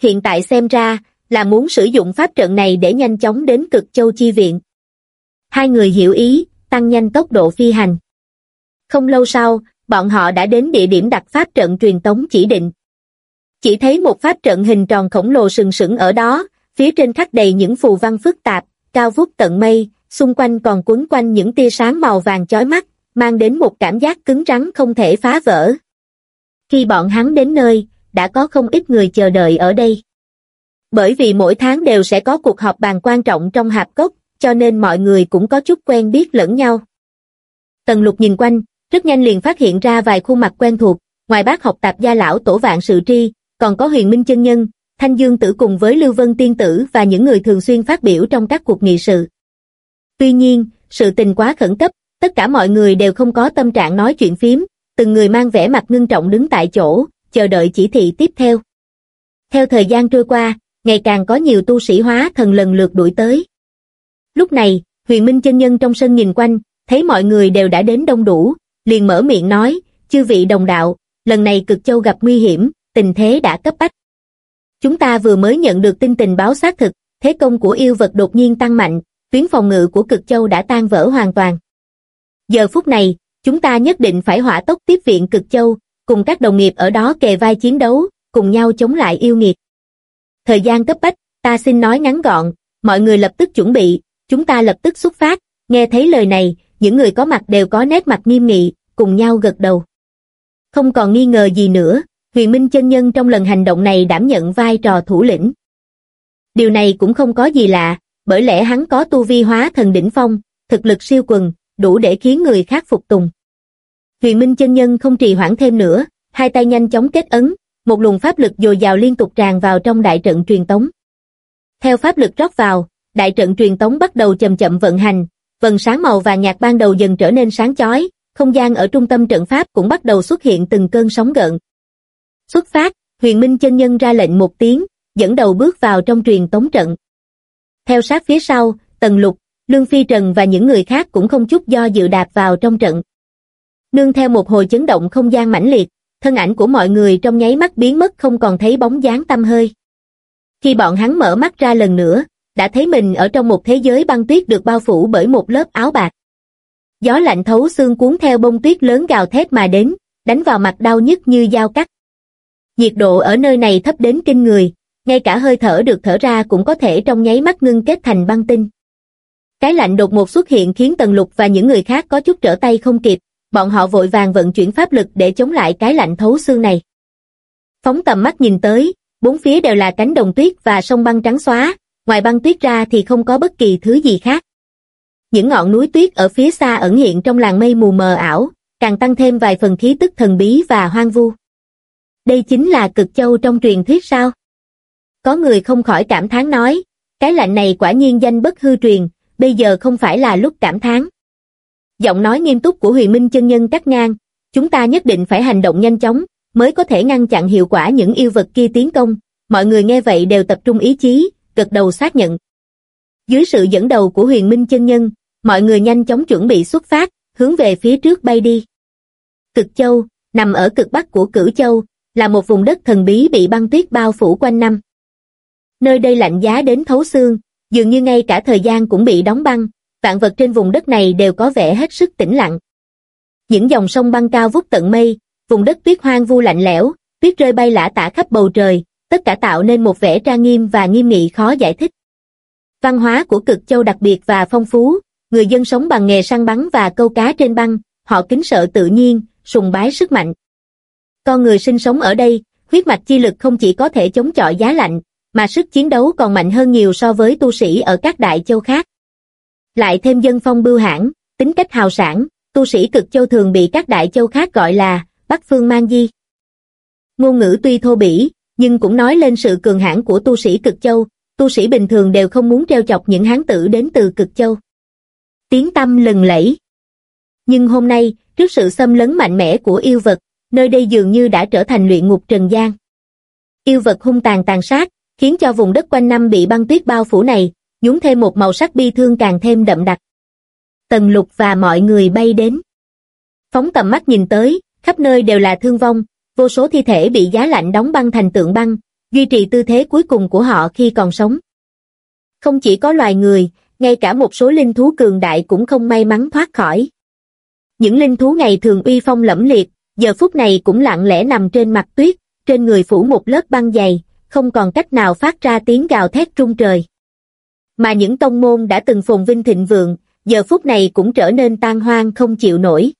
Hiện tại xem ra, là muốn sử dụng pháp trận này để nhanh chóng đến Cực Châu chi viện. Hai người hiểu ý, tăng nhanh tốc độ phi hành. Không lâu sau, bọn họ đã đến địa điểm đặt pháp trận truyền tống chỉ định. Chỉ thấy một pháp trận hình tròn khổng lồ sừng sững ở đó, phía trên khắc đầy những phù văn phức tạp, cao vút tận mây, xung quanh còn cuốn quanh những tia sáng màu vàng chói mắt, mang đến một cảm giác cứng rắn không thể phá vỡ. Khi bọn hắn đến nơi, đã có không ít người chờ đợi ở đây. Bởi vì mỗi tháng đều sẽ có cuộc họp bàn quan trọng trong hạp cốc, cho nên mọi người cũng có chút quen biết lẫn nhau. Tần lục nhìn quanh, rất nhanh liền phát hiện ra vài khuôn mặt quen thuộc, ngoài bác học tạp gia lão tổ vạn sự tri, còn có huyền minh chân nhân, thanh dương tử cùng với Lưu Vân Tiên Tử và những người thường xuyên phát biểu trong các cuộc nghị sự. Tuy nhiên, sự tình quá khẩn cấp, tất cả mọi người đều không có tâm trạng nói chuyện phím, từng người mang vẻ mặt ngưng trọng đứng tại chỗ, chờ đợi chỉ thị tiếp theo. Theo thời gian trôi qua, ngày càng có nhiều tu sĩ hóa thần lần lượt đuổi tới. Lúc này, huyền minh chân nhân trong sân nhìn quanh, thấy mọi người đều đã đến đông đủ, liền mở miệng nói, chư vị đồng đạo, lần này cực châu gặp nguy hiểm, tình thế đã cấp bách. Chúng ta vừa mới nhận được tin tình báo xác thực, thế công của yêu vật đột nhiên tăng mạnh, tuyến phòng ngự của cực châu đã tan vỡ hoàn toàn. Giờ phút này, chúng ta nhất định phải hỏa tốc tiếp viện cực châu, cùng các đồng nghiệp ở đó kề vai chiến đấu, cùng nhau chống lại yêu nghiệt. Thời gian cấp bách, ta xin nói ngắn gọn, mọi người lập tức chuẩn bị, chúng ta lập tức xuất phát, nghe thấy lời này, những người có mặt đều có nét mặt nghiêm nghị, cùng nhau gật đầu. Không còn nghi ngờ gì nữa, huyền minh chân nhân trong lần hành động này đảm nhận vai trò thủ lĩnh. Điều này cũng không có gì lạ, bởi lẽ hắn có tu vi hóa thần đỉnh phong, thực lực siêu quần, đủ để khiến người khác phục tùng. Huyền minh chân nhân không trì hoãn thêm nữa, hai tay nhanh chóng kết ấn, một luồng pháp lực dồi dào liên tục tràn vào trong đại trận truyền tống. Theo pháp lực rót vào, đại trận truyền tống bắt đầu chậm chậm vận hành, vần sáng màu vàng nhạt ban đầu dần trở nên sáng chói, không gian ở trung tâm trận pháp cũng bắt đầu xuất hiện từng cơn sóng gợn. Xuất phát, huyền minh chân nhân ra lệnh một tiếng, dẫn đầu bước vào trong truyền tống trận. Theo sát phía sau, Tần Lục, Lương Phi Trần và những người khác cũng không chút do dự đạp vào trong trận. Nương theo một hồi chấn động không gian mãnh liệt, thân ảnh của mọi người trong nháy mắt biến mất không còn thấy bóng dáng tâm hơi. Khi bọn hắn mở mắt ra lần nữa, đã thấy mình ở trong một thế giới băng tuyết được bao phủ bởi một lớp áo bạc. Gió lạnh thấu xương cuốn theo bông tuyết lớn gào thét mà đến, đánh vào mặt đau nhức như dao cắt. Nhiệt độ ở nơi này thấp đến kinh người, ngay cả hơi thở được thở ra cũng có thể trong nháy mắt ngưng kết thành băng tinh. Cái lạnh đột ngột xuất hiện khiến Tần Lục và những người khác có chút trở tay không kịp, bọn họ vội vàng vận chuyển pháp lực để chống lại cái lạnh thấu xương này. Phóng tầm mắt nhìn tới, bốn phía đều là cánh đồng tuyết và sông băng trắng xóa, ngoài băng tuyết ra thì không có bất kỳ thứ gì khác. Những ngọn núi tuyết ở phía xa ẩn hiện trong làng mây mù mờ ảo, càng tăng thêm vài phần khí tức thần bí và hoang vu. Đây chính là cực châu trong truyền thuyết sao? Có người không khỏi cảm thán nói, cái lạnh này quả nhiên danh bất hư truyền, bây giờ không phải là lúc cảm thán. Giọng nói nghiêm túc của huyền minh chân nhân cắt ngang, chúng ta nhất định phải hành động nhanh chóng, mới có thể ngăn chặn hiệu quả những yêu vật kia tiến công. Mọi người nghe vậy đều tập trung ý chí, gật đầu xác nhận. Dưới sự dẫn đầu của huyền minh chân nhân, mọi người nhanh chóng chuẩn bị xuất phát, hướng về phía trước bay đi. Cực Châu, nằm ở cực bắc của Cửu Châu, là một vùng đất thần bí bị băng tuyết bao phủ quanh năm. Nơi đây lạnh giá đến thấu xương, dường như ngay cả thời gian cũng bị đóng băng, vạn vật trên vùng đất này đều có vẻ hết sức tĩnh lặng. Những dòng sông băng cao vút tận mây, vùng đất tuyết hoang vu lạnh lẽo, tuyết rơi bay lả tả khắp bầu trời, tất cả tạo nên một vẻ trang nghiêm và nghiêm nghị khó giải thích. Văn hóa của cực châu đặc biệt và phong phú, người dân sống bằng nghề săn bắn và câu cá trên băng, họ kính sợ tự nhiên, sùng bái sức mạnh. Con người sinh sống ở đây, huyết mạch chi lực không chỉ có thể chống chọi giá lạnh, mà sức chiến đấu còn mạnh hơn nhiều so với tu sĩ ở các đại châu khác. Lại thêm dân phong bưu hãn, tính cách hào sản, tu sĩ cực châu thường bị các đại châu khác gọi là Bắc Phương Mang Di. Ngôn ngữ tuy thô bỉ, nhưng cũng nói lên sự cường hãn của tu sĩ cực châu, tu sĩ bình thường đều không muốn treo chọc những hán tử đến từ cực châu. Tiếng tâm lừng lẫy. Nhưng hôm nay, trước sự xâm lấn mạnh mẽ của yêu vật, nơi đây dường như đã trở thành luyện ngục trần gian. Yêu vật hung tàn tàn sát, khiến cho vùng đất quanh năm bị băng tuyết bao phủ này, nhúng thêm một màu sắc bi thương càng thêm đậm đặc. Tần lục và mọi người bay đến. Phóng tầm mắt nhìn tới, khắp nơi đều là thương vong, vô số thi thể bị giá lạnh đóng băng thành tượng băng, duy trì tư thế cuối cùng của họ khi còn sống. Không chỉ có loài người, ngay cả một số linh thú cường đại cũng không may mắn thoát khỏi. Những linh thú ngày thường uy phong lẫm liệt, giờ phút này cũng lặng lẽ nằm trên mặt tuyết, trên người phủ một lớp băng dày, không còn cách nào phát ra tiếng gào thét trung trời. Mà những tông môn đã từng phồn vinh thịnh vượng, giờ phút này cũng trở nên tan hoang không chịu nổi.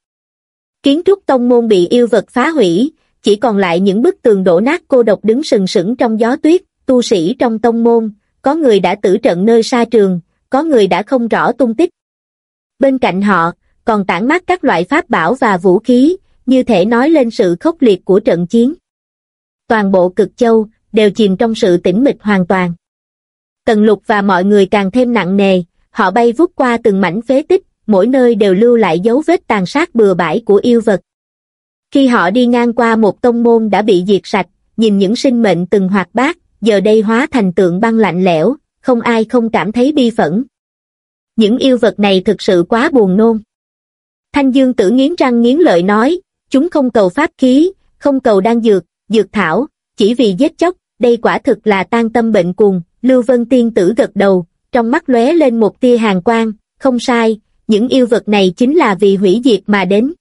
Kiến trúc tông môn bị yêu vật phá hủy, chỉ còn lại những bức tường đổ nát cô độc đứng sừng sững trong gió tuyết, tu sĩ trong tông môn, có người đã tử trận nơi xa trường, có người đã không rõ tung tích. Bên cạnh họ, còn tản mát các loại pháp bảo và vũ khí, như thể nói lên sự khốc liệt của trận chiến. Toàn bộ cực châu, đều chìm trong sự tĩnh mịch hoàn toàn. Tần lục và mọi người càng thêm nặng nề, họ bay vút qua từng mảnh phế tích, mỗi nơi đều lưu lại dấu vết tàn sát bừa bãi của yêu vật. Khi họ đi ngang qua một tông môn đã bị diệt sạch, nhìn những sinh mệnh từng hoạt bát, giờ đây hóa thành tượng băng lạnh lẽo, không ai không cảm thấy bi phẫn. Những yêu vật này thực sự quá buồn nôn. Thanh Dương tử nghiến răng nghiến lợi nói, chúng không cầu pháp khí, không cầu đan dược, dược thảo, chỉ vì giết chóc, đây quả thực là tan tâm bệnh cuồng, Lưu Vân Tiên tử gật đầu, trong mắt lóe lên một tia hàng quang, không sai, những yêu vật này chính là vì hủy diệt mà đến.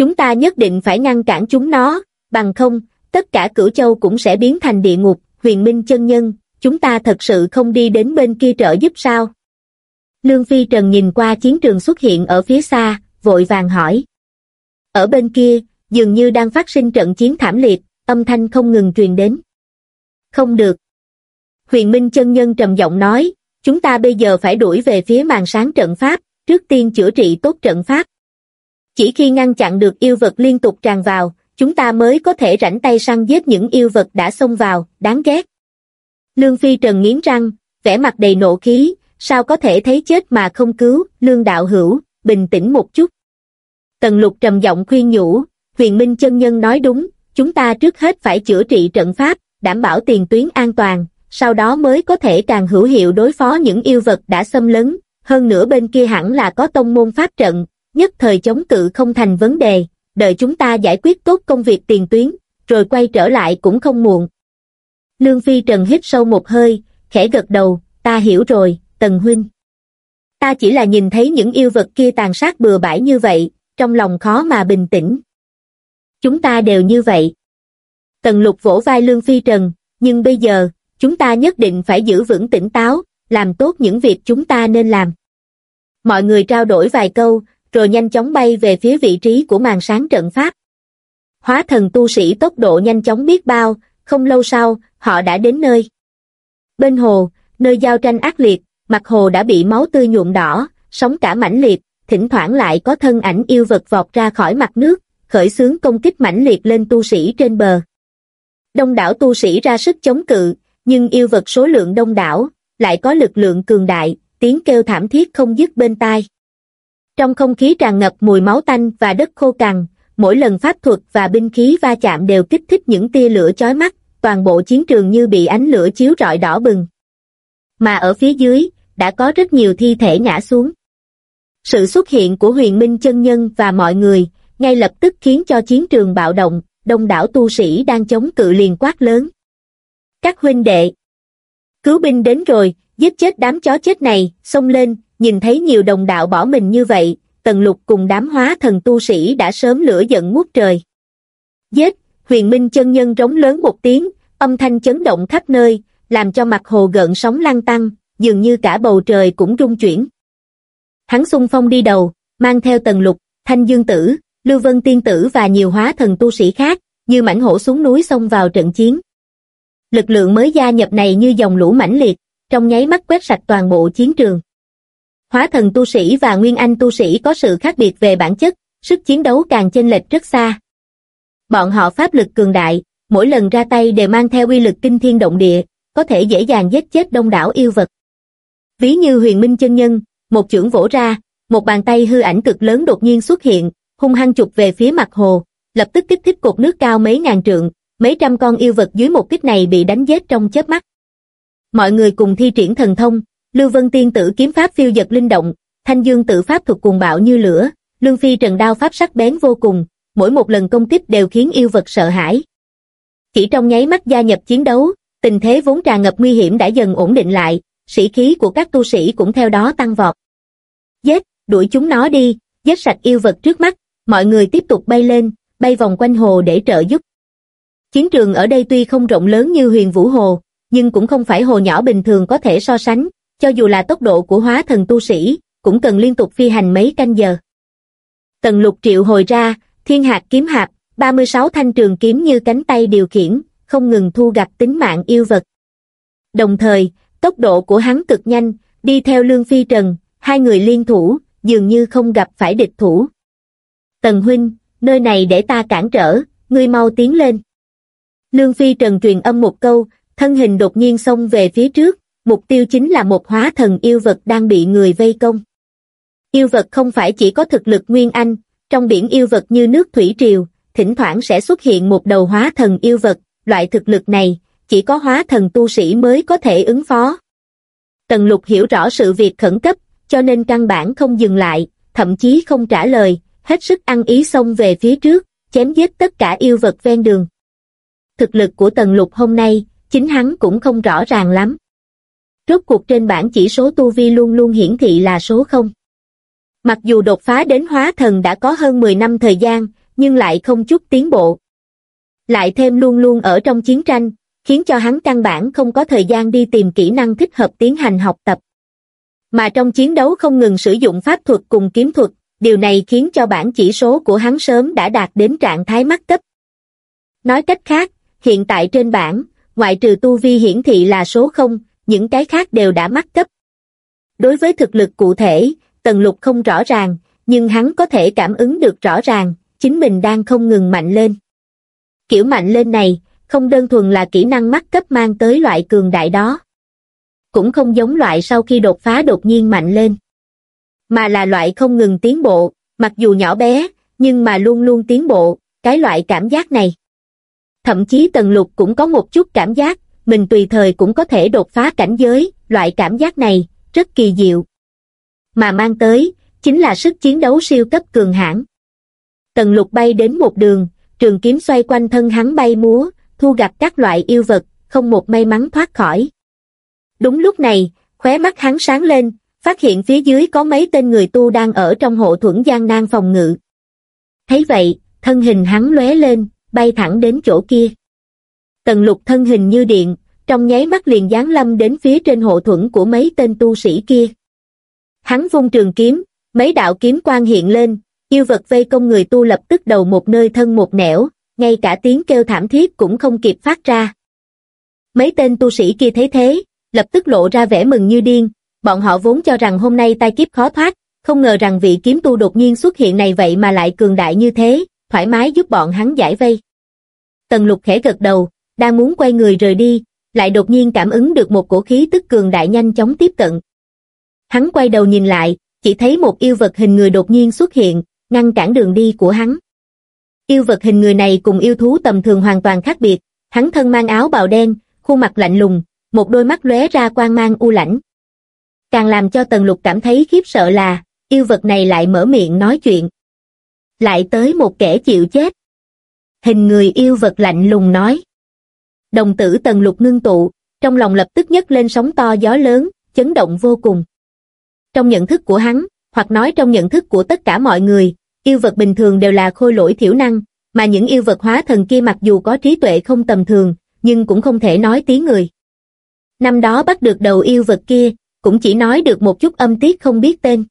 Chúng ta nhất định phải ngăn cản chúng nó, bằng không, tất cả cửu châu cũng sẽ biến thành địa ngục, huyền minh chân nhân, chúng ta thật sự không đi đến bên kia trợ giúp sao? Lương Phi Trần nhìn qua chiến trường xuất hiện ở phía xa, vội vàng hỏi. Ở bên kia, dường như đang phát sinh trận chiến thảm liệt, âm thanh không ngừng truyền đến. Không được. Huyền Minh chân nhân trầm giọng nói, chúng ta bây giờ phải đuổi về phía màn sáng trận pháp, trước tiên chữa trị tốt trận pháp. Chỉ khi ngăn chặn được yêu vật liên tục tràn vào, chúng ta mới có thể rảnh tay săn giết những yêu vật đã xông vào, đáng ghét. Lương Phi Trần nghiến răng, vẻ mặt đầy nộ khí, sao có thể thấy chết mà không cứu, lương đạo hữu, bình tĩnh một chút. Tần lục trầm giọng khuyên nhủ, huyền minh chân nhân nói đúng, chúng ta trước hết phải chữa trị trận pháp, đảm bảo tiền tuyến an toàn, sau đó mới có thể càng hữu hiệu đối phó những yêu vật đã xâm lấn, hơn nữa bên kia hẳn là có tông môn pháp trận, nhất thời chống cự không thành vấn đề, đợi chúng ta giải quyết tốt công việc tiền tuyến, rồi quay trở lại cũng không muộn. Lương Phi Trần hít sâu một hơi, khẽ gật đầu, ta hiểu rồi, Tần Huynh. Ta chỉ là nhìn thấy những yêu vật kia tàn sát bừa bãi như vậy, trong lòng khó mà bình tĩnh. Chúng ta đều như vậy. Tần lục vỗ vai Lương Phi Trần, nhưng bây giờ, chúng ta nhất định phải giữ vững tỉnh táo, làm tốt những việc chúng ta nên làm. Mọi người trao đổi vài câu, rồi nhanh chóng bay về phía vị trí của màn sáng trận pháp. Hóa thần tu sĩ tốc độ nhanh chóng biết bao, không lâu sau, họ đã đến nơi. Bên hồ, nơi giao tranh ác liệt, mặt hồ đã bị máu tươi nhuộm đỏ, sóng cả mãnh liệt, thỉnh thoảng lại có thân ảnh yêu vật vọt ra khỏi mặt nước, khởi xướng công kích mãnh liệt lên tu sĩ trên bờ. Đông đảo tu sĩ ra sức chống cự, nhưng yêu vật số lượng đông đảo, lại có lực lượng cường đại, tiếng kêu thảm thiết không dứt bên tai. Trong không khí tràn ngập mùi máu tanh và đất khô cằn, mỗi lần pháp thuật và binh khí va chạm đều kích thích những tia lửa chói mắt, toàn bộ chiến trường như bị ánh lửa chiếu rọi đỏ bừng. Mà ở phía dưới, đã có rất nhiều thi thể ngã xuống. Sự xuất hiện của huyền minh chân nhân và mọi người, ngay lập tức khiến cho chiến trường bạo động, đông đảo tu sĩ đang chống cự liền quát lớn. Các huynh đệ, cứu binh đến rồi, giết chết đám chó chết này, xông lên, nhìn thấy nhiều đồng đạo bỏ mình như vậy, tần lục cùng đám hóa thần tu sĩ đã sớm lửa giận ngút trời. Giết, huyền minh chân nhân rống lớn một tiếng, âm thanh chấn động khắp nơi, làm cho mặt hồ gợn sóng lan tăng, dường như cả bầu trời cũng rung chuyển. Hắn xung phong đi đầu, mang theo tần lục, thanh dương tử, lưu vân tiên tử và nhiều hóa thần tu sĩ khác, như mảnh hổ xuống núi xông vào trận chiến. Lực lượng mới gia nhập này như dòng lũ mãnh liệt, trong nháy mắt quét sạch toàn bộ chiến trường. Hóa thần tu sĩ và nguyên anh tu sĩ có sự khác biệt về bản chất, sức chiến đấu càng chênh lệch rất xa. Bọn họ pháp lực cường đại, mỗi lần ra tay đều mang theo uy lực kinh thiên động địa, có thể dễ dàng giết chết đông đảo yêu vật. Ví như huyền minh chân nhân, một chưởng vỗ ra, một bàn tay hư ảnh cực lớn đột nhiên xuất hiện, hung hăng chụp về phía mặt hồ, lập tức kích thích cột nước cao mấy ngàn trượng, mấy trăm con yêu vật dưới một kích này bị đánh giết trong chớp mắt. Mọi người cùng thi triển thần thông, Lưu Vân Tiên tử kiếm pháp phiêu dật linh động, Thanh Dương tự pháp thuộc cuồng bạo như lửa, Lương Phi trần đao pháp sắc bén vô cùng, mỗi một lần công kích đều khiến yêu vật sợ hãi. Chỉ trong nháy mắt gia nhập chiến đấu, tình thế vốn tràn ngập nguy hiểm đã dần ổn định lại, sĩ khí của các tu sĩ cũng theo đó tăng vọt. Giết, đuổi chúng nó đi, giết sạch yêu vật trước mắt, mọi người tiếp tục bay lên, bay vòng quanh hồ để trợ giúp. Chiến trường ở đây tuy không rộng lớn như huyền vũ hồ, nhưng cũng không phải hồ nhỏ bình thường có thể so sánh, cho dù là tốc độ của hóa thần tu sĩ, cũng cần liên tục phi hành mấy canh giờ. Tần lục triệu hồi ra, thiên hạt kiếm hạt, 36 thanh trường kiếm như cánh tay điều khiển, không ngừng thu gặt tính mạng yêu vật. Đồng thời, tốc độ của hắn cực nhanh, đi theo lương phi trần, hai người liên thủ, dường như không gặp phải địch thủ. Tần huynh, nơi này để ta cản trở, ngươi mau tiến lên. Lương Phi Trần truyền âm một câu, thân hình đột nhiên xông về phía trước, mục tiêu chính là một hóa thần yêu vật đang bị người vây công. Yêu vật không phải chỉ có thực lực nguyên anh, trong biển yêu vật như nước thủy triều, thỉnh thoảng sẽ xuất hiện một đầu hóa thần yêu vật, loại thực lực này, chỉ có hóa thần tu sĩ mới có thể ứng phó. Tần lục hiểu rõ sự việc khẩn cấp, cho nên căn bản không dừng lại, thậm chí không trả lời, hết sức ăn ý xông về phía trước, chém giết tất cả yêu vật ven đường. Thực lực của tần lục hôm nay, chính hắn cũng không rõ ràng lắm. Rốt cuộc trên bảng chỉ số tu vi luôn luôn hiển thị là số 0. Mặc dù đột phá đến hóa thần đã có hơn 10 năm thời gian, nhưng lại không chút tiến bộ. Lại thêm luôn luôn ở trong chiến tranh, khiến cho hắn căn bản không có thời gian đi tìm kỹ năng thích hợp tiến hành học tập. Mà trong chiến đấu không ngừng sử dụng pháp thuật cùng kiếm thuật, điều này khiến cho bảng chỉ số của hắn sớm đã đạt đến trạng thái mắc cấp. Nói cách khác, hiện tại trên bảng, ngoại trừ tu vi hiển thị là số 0, những cái khác đều đã mắc cấp. Đối với thực lực cụ thể, Tần Lục không rõ ràng, nhưng hắn có thể cảm ứng được rõ ràng, chính mình đang không ngừng mạnh lên. Kiểu mạnh lên này, không đơn thuần là kỹ năng mắc cấp mang tới loại cường đại đó. Cũng không giống loại sau khi đột phá đột nhiên mạnh lên. Mà là loại không ngừng tiến bộ, mặc dù nhỏ bé, nhưng mà luôn luôn tiến bộ, cái loại cảm giác này. Thậm chí Tần Lục cũng có một chút cảm giác, mình tùy thời cũng có thể đột phá cảnh giới, loại cảm giác này, rất kỳ diệu. Mà mang tới, chính là sức chiến đấu siêu cấp cường hãn. Tần lục bay đến một đường, trường kiếm xoay quanh thân hắn bay múa, thu gặp các loại yêu vật, không một may mắn thoát khỏi. Đúng lúc này, khóe mắt hắn sáng lên, phát hiện phía dưới có mấy tên người tu đang ở trong hộ thuẫn gian nan phòng ngự. Thấy vậy, thân hình hắn lóe lên, bay thẳng đến chỗ kia. Tần lục thân hình như điện, trong nháy mắt liền giáng lâm đến phía trên hộ thuẫn của mấy tên tu sĩ kia. Hắn vung trường kiếm, mấy đạo kiếm quang hiện lên, yêu vật vây công người tu lập tức đầu một nơi thân một nẻo, ngay cả tiếng kêu thảm thiết cũng không kịp phát ra. Mấy tên tu sĩ kia thấy thế, lập tức lộ ra vẻ mừng như điên, bọn họ vốn cho rằng hôm nay tai kiếp khó thoát, không ngờ rằng vị kiếm tu đột nhiên xuất hiện này vậy mà lại cường đại như thế, thoải mái giúp bọn hắn giải vây. Tần lục khẽ gật đầu, đang muốn quay người rời đi, lại đột nhiên cảm ứng được một cổ khí tức cường đại nhanh chóng tiếp cận. Hắn quay đầu nhìn lại, chỉ thấy một yêu vật hình người đột nhiên xuất hiện, ngăn cản đường đi của hắn. Yêu vật hình người này cùng yêu thú tầm thường hoàn toàn khác biệt, hắn thân mang áo bào đen, khuôn mặt lạnh lùng, một đôi mắt lóe ra quang mang u lãnh. Càng làm cho Tần Lục cảm thấy khiếp sợ là, yêu vật này lại mở miệng nói chuyện. Lại tới một kẻ chịu chết. Hình người yêu vật lạnh lùng nói. Đồng tử Tần Lục ngưng tụ, trong lòng lập tức nhấc lên sóng to gió lớn, chấn động vô cùng. Trong nhận thức của hắn, hoặc nói trong nhận thức của tất cả mọi người, yêu vật bình thường đều là khôi lỗi thiểu năng, mà những yêu vật hóa thần kia mặc dù có trí tuệ không tầm thường, nhưng cũng không thể nói tiếng người. Năm đó bắt được đầu yêu vật kia, cũng chỉ nói được một chút âm tiết không biết tên.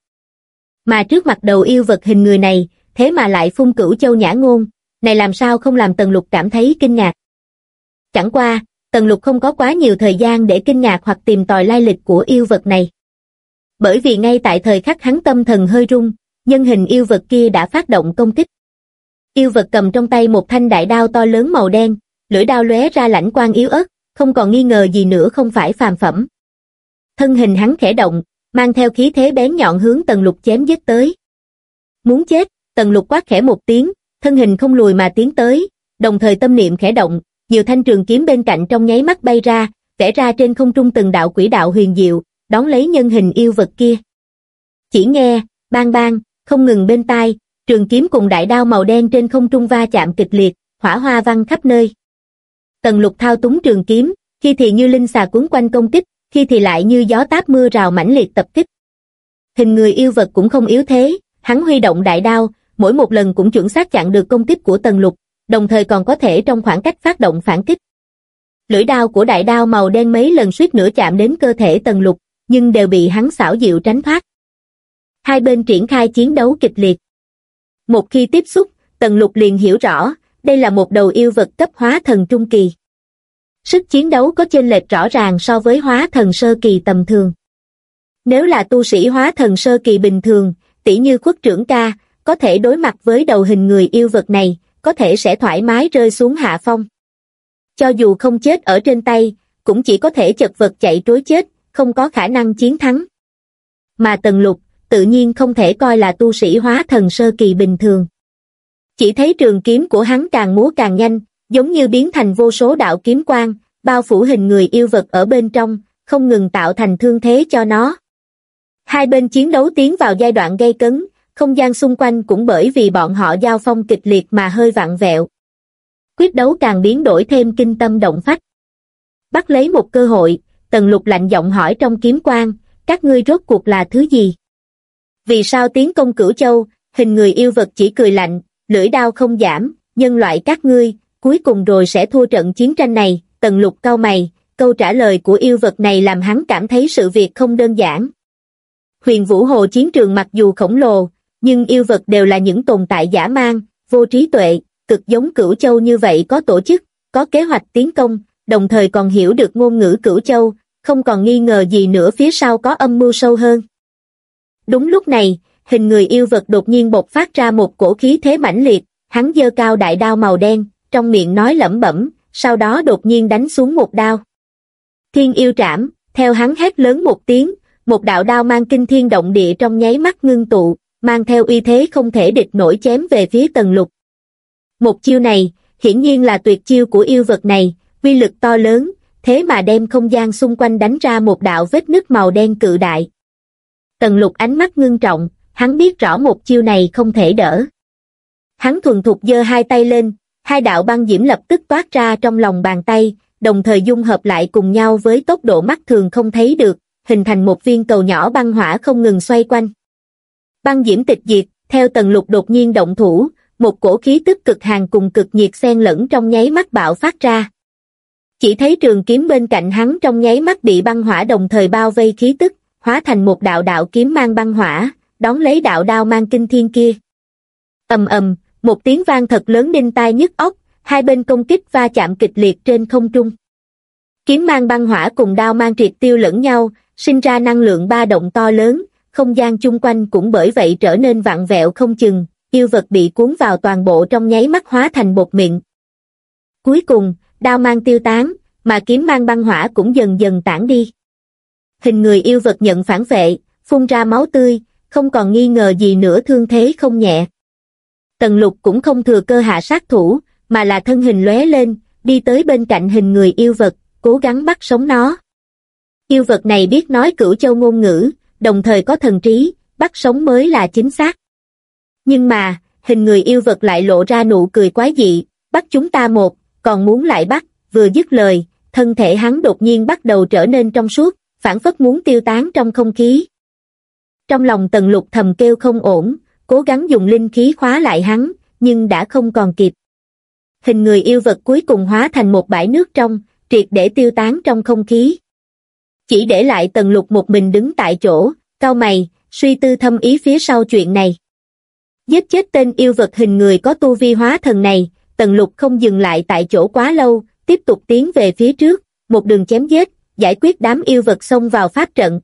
Mà trước mặt đầu yêu vật hình người này, thế mà lại phun cửu châu nhã ngôn, này làm sao không làm Tần Lục cảm thấy kinh ngạc. Chẳng qua, Tần Lục không có quá nhiều thời gian để kinh ngạc hoặc tìm tòi lai lịch của yêu vật này. Bởi vì ngay tại thời khắc hắn tâm thần hơi rung, nhân hình yêu vật kia đã phát động công kích. Yêu vật cầm trong tay một thanh đại đao to lớn màu đen, lưỡi đao lóe ra lãnh quang yếu ớt, không còn nghi ngờ gì nữa không phải phàm phẩm. Thân hình hắn khẽ động, mang theo khí thế bén nhọn hướng tần lục chém giết tới. Muốn chết, tần lục quát khẽ một tiếng, thân hình không lùi mà tiến tới, đồng thời tâm niệm khẽ động, nhiều thanh trường kiếm bên cạnh trong nháy mắt bay ra, vẽ ra trên không trung từng đạo quỷ đạo huyền diệu, đón lấy nhân hình yêu vật kia. Chỉ nghe, bang bang, không ngừng bên tai, trường kiếm cùng đại đao màu đen trên không trung va chạm kịch liệt, hỏa hoa văng khắp nơi. Tần lục thao túng trường kiếm, khi thì như linh xà cuốn quanh công kích, khi thì lại như gió táp mưa rào mãnh liệt tập kích. Hình người yêu vật cũng không yếu thế, hắn huy động đại đao, mỗi một lần cũng chuẩn xác chặn được công kích của tần lục, đồng thời còn có thể trong khoảng cách phát động phản kích. Lưỡi đao của đại đao màu đen mấy lần suýt nữa chạm đến cơ thể tần lục, nhưng đều bị hắn xảo diệu tránh thoát. Hai bên triển khai chiến đấu kịch liệt. Một khi tiếp xúc, tần lục liền hiểu rõ, đây là một đầu yêu vật cấp hóa thần trung kỳ. Sức chiến đấu có chênh lệch rõ ràng so với hóa thần sơ kỳ tầm thường. Nếu là tu sĩ hóa thần sơ kỳ bình thường, tỷ như khuất trưởng ca, có thể đối mặt với đầu hình người yêu vật này, có thể sẽ thoải mái rơi xuống hạ phong. Cho dù không chết ở trên tay, cũng chỉ có thể chật vật chạy trối chết, không có khả năng chiến thắng. Mà Tần Lục, tự nhiên không thể coi là tu sĩ hóa thần sơ kỳ bình thường. Chỉ thấy trường kiếm của hắn càng múa càng nhanh, giống như biến thành vô số đạo kiếm quang, bao phủ hình người yêu vật ở bên trong, không ngừng tạo thành thương thế cho nó. Hai bên chiến đấu tiến vào giai đoạn gây cấn, không gian xung quanh cũng bởi vì bọn họ giao phong kịch liệt mà hơi vặn vẹo. Quyết đấu càng biến đổi thêm kinh tâm động phách. Bắt lấy một cơ hội, Tần Lục lạnh giọng hỏi trong kiếm quang, các ngươi rốt cuộc là thứ gì? Vì sao tiến công cửu châu, hình người yêu vật chỉ cười lạnh, lưỡi đao không giảm, nhân loại các ngươi, cuối cùng rồi sẽ thua trận chiến tranh này, Tần Lục cau mày, câu trả lời của yêu vật này làm hắn cảm thấy sự việc không đơn giản. Huyền Vũ Hồ chiến trường mặc dù khổng lồ, nhưng yêu vật đều là những tồn tại giả mang, vô trí tuệ, cực giống cửu châu như vậy có tổ chức, có kế hoạch tiến công, đồng thời còn hiểu được ngôn ngữ cửu châu, không còn nghi ngờ gì nữa phía sau có âm mưu sâu hơn. Đúng lúc này, hình người yêu vật đột nhiên bộc phát ra một cổ khí thế mãnh liệt, hắn giơ cao đại đao màu đen, trong miệng nói lẩm bẩm, sau đó đột nhiên đánh xuống một đao. Thiên yêu trảm, theo hắn hét lớn một tiếng, một đạo đao mang kinh thiên động địa trong nháy mắt ngưng tụ, mang theo uy thế không thể địch nổi chém về phía tần lục. Một chiêu này, hiển nhiên là tuyệt chiêu của yêu vật này, uy lực to lớn, thế mà đem không gian xung quanh đánh ra một đạo vết nứt màu đen cự đại. Tần lục ánh mắt ngưng trọng, hắn biết rõ một chiêu này không thể đỡ. Hắn thuần thục giơ hai tay lên, hai đạo băng diễm lập tức toát ra trong lòng bàn tay, đồng thời dung hợp lại cùng nhau với tốc độ mắt thường không thấy được, hình thành một viên cầu nhỏ băng hỏa không ngừng xoay quanh. Băng diễm tịch diệt, theo tần lục đột nhiên động thủ, một cổ khí tức cực hàng cùng cực nhiệt xen lẫn trong nháy mắt bạo phát ra. Chỉ thấy trường kiếm bên cạnh hắn trong nháy mắt bị băng hỏa đồng thời bao vây khí tức, hóa thành một đạo đạo kiếm mang băng hỏa, đón lấy đạo đao mang kinh thiên kia. ầm ầm, một tiếng vang thật lớn đinh tai nhức óc, hai bên công kích va chạm kịch liệt trên không trung. Kiếm mang băng hỏa cùng đao mang triệt tiêu lẫn nhau, sinh ra năng lượng ba động to lớn, không gian chung quanh cũng bởi vậy trở nên vặn vẹo không chừng, yêu vật bị cuốn vào toàn bộ trong nháy mắt hóa thành bột miệng. Cuối cùng, đao mang tiêu tán, mà kiếm mang băng hỏa cũng dần dần tản đi. Hình người yêu vật nhận phản vệ, phun ra máu tươi, không còn nghi ngờ gì nữa thương thế không nhẹ. Tần lục cũng không thừa cơ hạ sát thủ, mà là thân hình lóe lên, đi tới bên cạnh hình người yêu vật, cố gắng bắt sống nó. Yêu vật này biết nói cửu châu ngôn ngữ, đồng thời có thần trí, bắt sống mới là chính xác. Nhưng mà, hình người yêu vật lại lộ ra nụ cười quái dị, bắt chúng ta một, còn muốn lại bắt, vừa dứt lời, thân thể hắn đột nhiên bắt đầu trở nên trong suốt, phản phất muốn tiêu tán trong không khí. Trong lòng tần lục thầm kêu không ổn, cố gắng dùng linh khí khóa lại hắn, nhưng đã không còn kịp. Hình người yêu vật cuối cùng hóa thành một bãi nước trong, triệt để tiêu tán trong không khí. Chỉ để lại tần lục một mình đứng tại chỗ, cao mày, suy tư thâm ý phía sau chuyện này. Giết chết tên yêu vật hình người có tu vi hóa thần này, tần lục không dừng lại tại chỗ quá lâu, tiếp tục tiến về phía trước, một đường chém giết, giải quyết đám yêu vật xông vào pháp trận.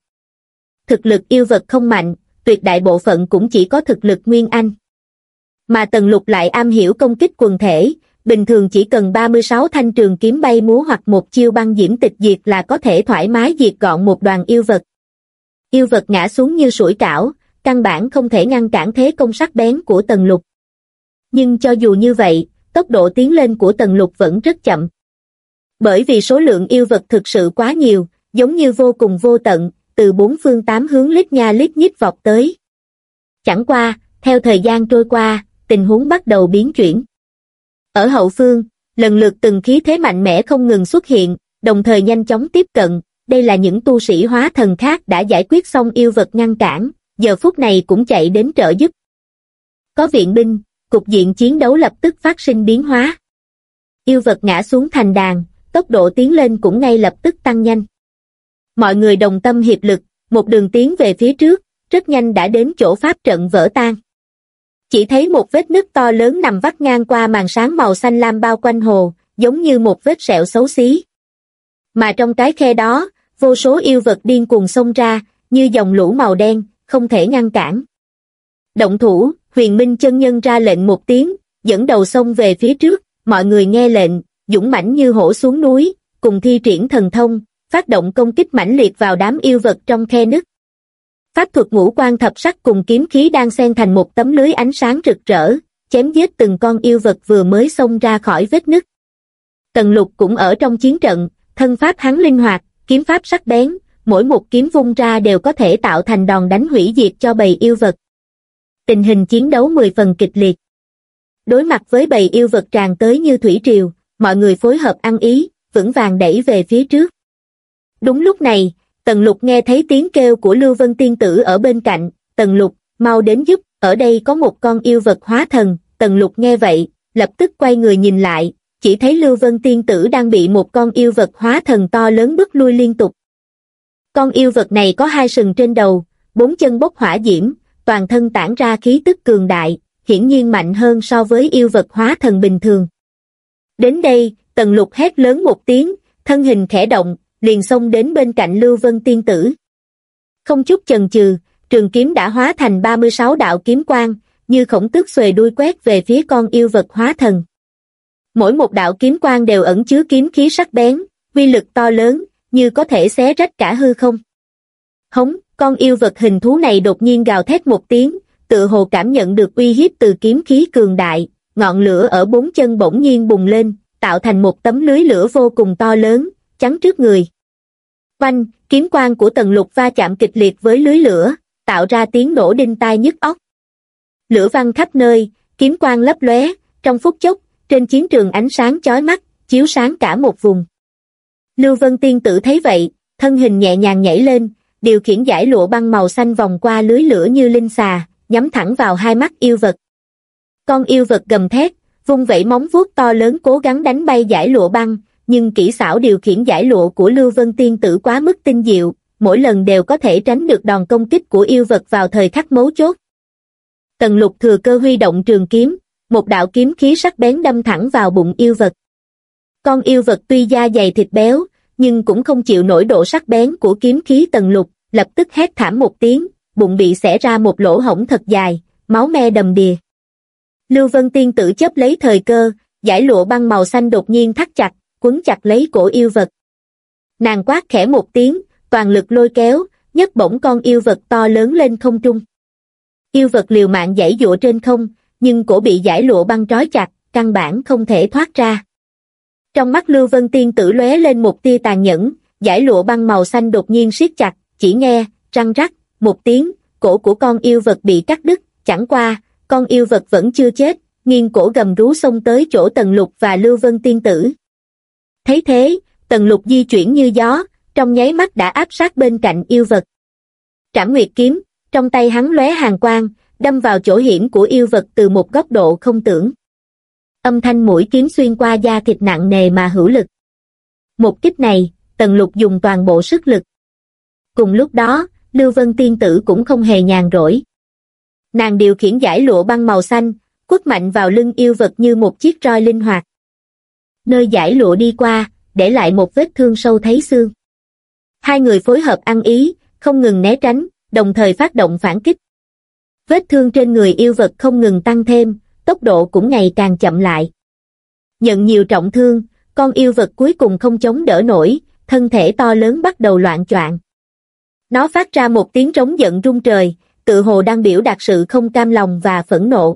Thực lực yêu vật không mạnh, tuyệt đại bộ phận cũng chỉ có thực lực nguyên anh. Mà tần lục lại am hiểu công kích quần thể, bình thường chỉ cần 36 thanh trường kiếm bay múa hoặc một chiêu băng diễm tịch diệt là có thể thoải mái diệt gọn một đoàn yêu vật. Yêu vật ngã xuống như sủi cảo, căn bản không thể ngăn cản thế công sắc bén của tần lục. Nhưng cho dù như vậy, tốc độ tiến lên của tần lục vẫn rất chậm. Bởi vì số lượng yêu vật thực sự quá nhiều, giống như vô cùng vô tận, từ bốn phương tám hướng lít nha lít nhít vọt tới. Chẳng qua, theo thời gian trôi qua, tình huống bắt đầu biến chuyển. Ở hậu phương, lần lượt từng khí thế mạnh mẽ không ngừng xuất hiện, đồng thời nhanh chóng tiếp cận, đây là những tu sĩ hóa thần khác đã giải quyết xong yêu vật ngăn cản, giờ phút này cũng chạy đến trợ giúp. Có viện binh, cục diện chiến đấu lập tức phát sinh biến hóa. Yêu vật ngã xuống thành đàn, tốc độ tiến lên cũng ngay lập tức tăng nhanh. Mọi người đồng tâm hiệp lực, một đường tiến về phía trước, rất nhanh đã đến chỗ pháp trận vỡ tan. Chỉ thấy một vết nứt to lớn nằm vắt ngang qua màn sáng màu xanh lam bao quanh hồ, giống như một vết sẹo xấu xí. Mà trong cái khe đó, vô số yêu vật điên cuồng xông ra, như dòng lũ màu đen, không thể ngăn cản. Động thủ, huyền minh chân nhân ra lệnh một tiếng, dẫn đầu xông về phía trước, mọi người nghe lệnh, dũng mãnh như hổ xuống núi, cùng thi triển thần thông, phát động công kích mãnh liệt vào đám yêu vật trong khe nứt. Pháp thuật ngũ quan thập sắc cùng kiếm khí đang xen thành một tấm lưới ánh sáng rực rỡ, chém giết từng con yêu vật vừa mới xông ra khỏi vết nứt. Tần lục cũng ở trong chiến trận, thân pháp hắn linh hoạt, kiếm pháp sắc bén, mỗi một kiếm vung ra đều có thể tạo thành đòn đánh hủy diệt cho bầy yêu vật. Tình hình chiến đấu 10 phần kịch liệt. Đối mặt với bầy yêu vật tràn tới như thủy triều, mọi người phối hợp ăn ý, vững vàng đẩy về phía trước. Đúng lúc này, Tần Lục nghe thấy tiếng kêu của Lưu Vân Tiên Tử ở bên cạnh, Tần Lục, mau đến giúp, ở đây có một con yêu vật hóa thần, Tần Lục nghe vậy, lập tức quay người nhìn lại, chỉ thấy Lưu Vân Tiên Tử đang bị một con yêu vật hóa thần to lớn bức lui liên tục. Con yêu vật này có hai sừng trên đầu, bốn chân bốc hỏa diễm, toàn thân tản ra khí tức cường đại, hiển nhiên mạnh hơn so với yêu vật hóa thần bình thường. Đến đây, Tần Lục hét lớn một tiếng, thân hình khẽ động, liền xông đến bên cạnh Lưu Vân Tiên Tử. Không chút chần chừ, trường kiếm đã hóa thành 36 đạo kiếm quang, như khổng tước xuề đuôi quét về phía con yêu vật hóa thần. Mỗi một đạo kiếm quang đều ẩn chứa kiếm khí sắc bén, uy lực to lớn, như có thể xé rách cả hư không. Hống, con yêu vật hình thú này đột nhiên gào thét một tiếng, tự hồ cảm nhận được uy hiếp từ kiếm khí cường đại, ngọn lửa ở bốn chân bỗng nhiên bùng lên, tạo thành một tấm lưới lửa vô cùng to lớn, chắn trước người. Oanh, kiếm quang của tần lục va chạm kịch liệt với lưới lửa, tạo ra tiếng nổ đinh tai nhức óc. Lửa văng khắp nơi, kiếm quang lấp lóe, trong phút chốc, trên chiến trường ánh sáng chói mắt, chiếu sáng cả một vùng. Lưu Vân Tiên tử thấy vậy, thân hình nhẹ nhàng nhảy lên, điều khiển giải lụa băng màu xanh vòng qua lưới lửa như linh xà, nhắm thẳng vào hai mắt yêu vật. Con yêu vật gầm thét, vung vẩy móng vuốt to lớn cố gắng đánh bay giải lụa băng, nhưng kỹ xảo điều khiển giải lụa của Lưu Vân Tiên Tử quá mức tinh diệu, mỗi lần đều có thể tránh được đòn công kích của yêu vật vào thời khắc mấu chốt. Tần lục thừa cơ huy động trường kiếm, một đạo kiếm khí sắc bén đâm thẳng vào bụng yêu vật. Con yêu vật tuy da dày thịt béo, nhưng cũng không chịu nổi độ sắc bén của kiếm khí tần lục, lập tức hét thảm một tiếng, bụng bị xẻ ra một lỗ hổng thật dài, máu me đầm đìa. Lưu Vân Tiên tử chấp lấy thời cơ, giải lụa băng màu xanh đột nhiên thắt chặt, quấn chặt lấy cổ yêu vật. Nàng quát khẽ một tiếng, toàn lực lôi kéo, nhấc bổng con yêu vật to lớn lên không trung. Yêu vật liều mạng giải dụa trên không, nhưng cổ bị giải lụa băng trói chặt, căn bản không thể thoát ra. Trong mắt Lưu Vân Tiên tử lóe lên một tia tàn nhẫn, giải lụa băng màu xanh đột nhiên siết chặt, chỉ nghe, răng rắc, một tiếng, cổ của con yêu vật bị cắt đứt, chẳng qua, con yêu vật vẫn chưa chết, nghiêng cổ gầm rú xông tới chỗ Tần Lục và Lưu Vân Tiên Tử. Thấy thế, Tần Lục di chuyển như gió, trong nháy mắt đã áp sát bên cạnh yêu vật. Trảm Nguyệt kiếm, trong tay hắn lóe hàng quang, đâm vào chỗ hiểm của yêu vật từ một góc độ không tưởng. Âm thanh mũi kiếm xuyên qua da thịt nặng nề mà hữu lực. Một kích này, Tần Lục dùng toàn bộ sức lực. Cùng lúc đó, Lưu Vân Tiên Tử cũng không hề nhàn rỗi. Nàng điều khiển giải lụa băng màu xanh, quất mạnh vào lưng yêu vật như một chiếc roi linh hoạt. Nơi giải lụa đi qua, để lại một vết thương sâu thấy xương. Hai người phối hợp ăn ý, không ngừng né tránh, đồng thời phát động phản kích. Vết thương trên người yêu vật không ngừng tăng thêm, tốc độ cũng ngày càng chậm lại. Nhận nhiều trọng thương, con yêu vật cuối cùng không chống đỡ nổi, thân thể to lớn bắt đầu loạn choạng. Nó phát ra một tiếng trống giận rung trời, tự hồ đang biểu đạt sự không cam lòng và phẫn nộ.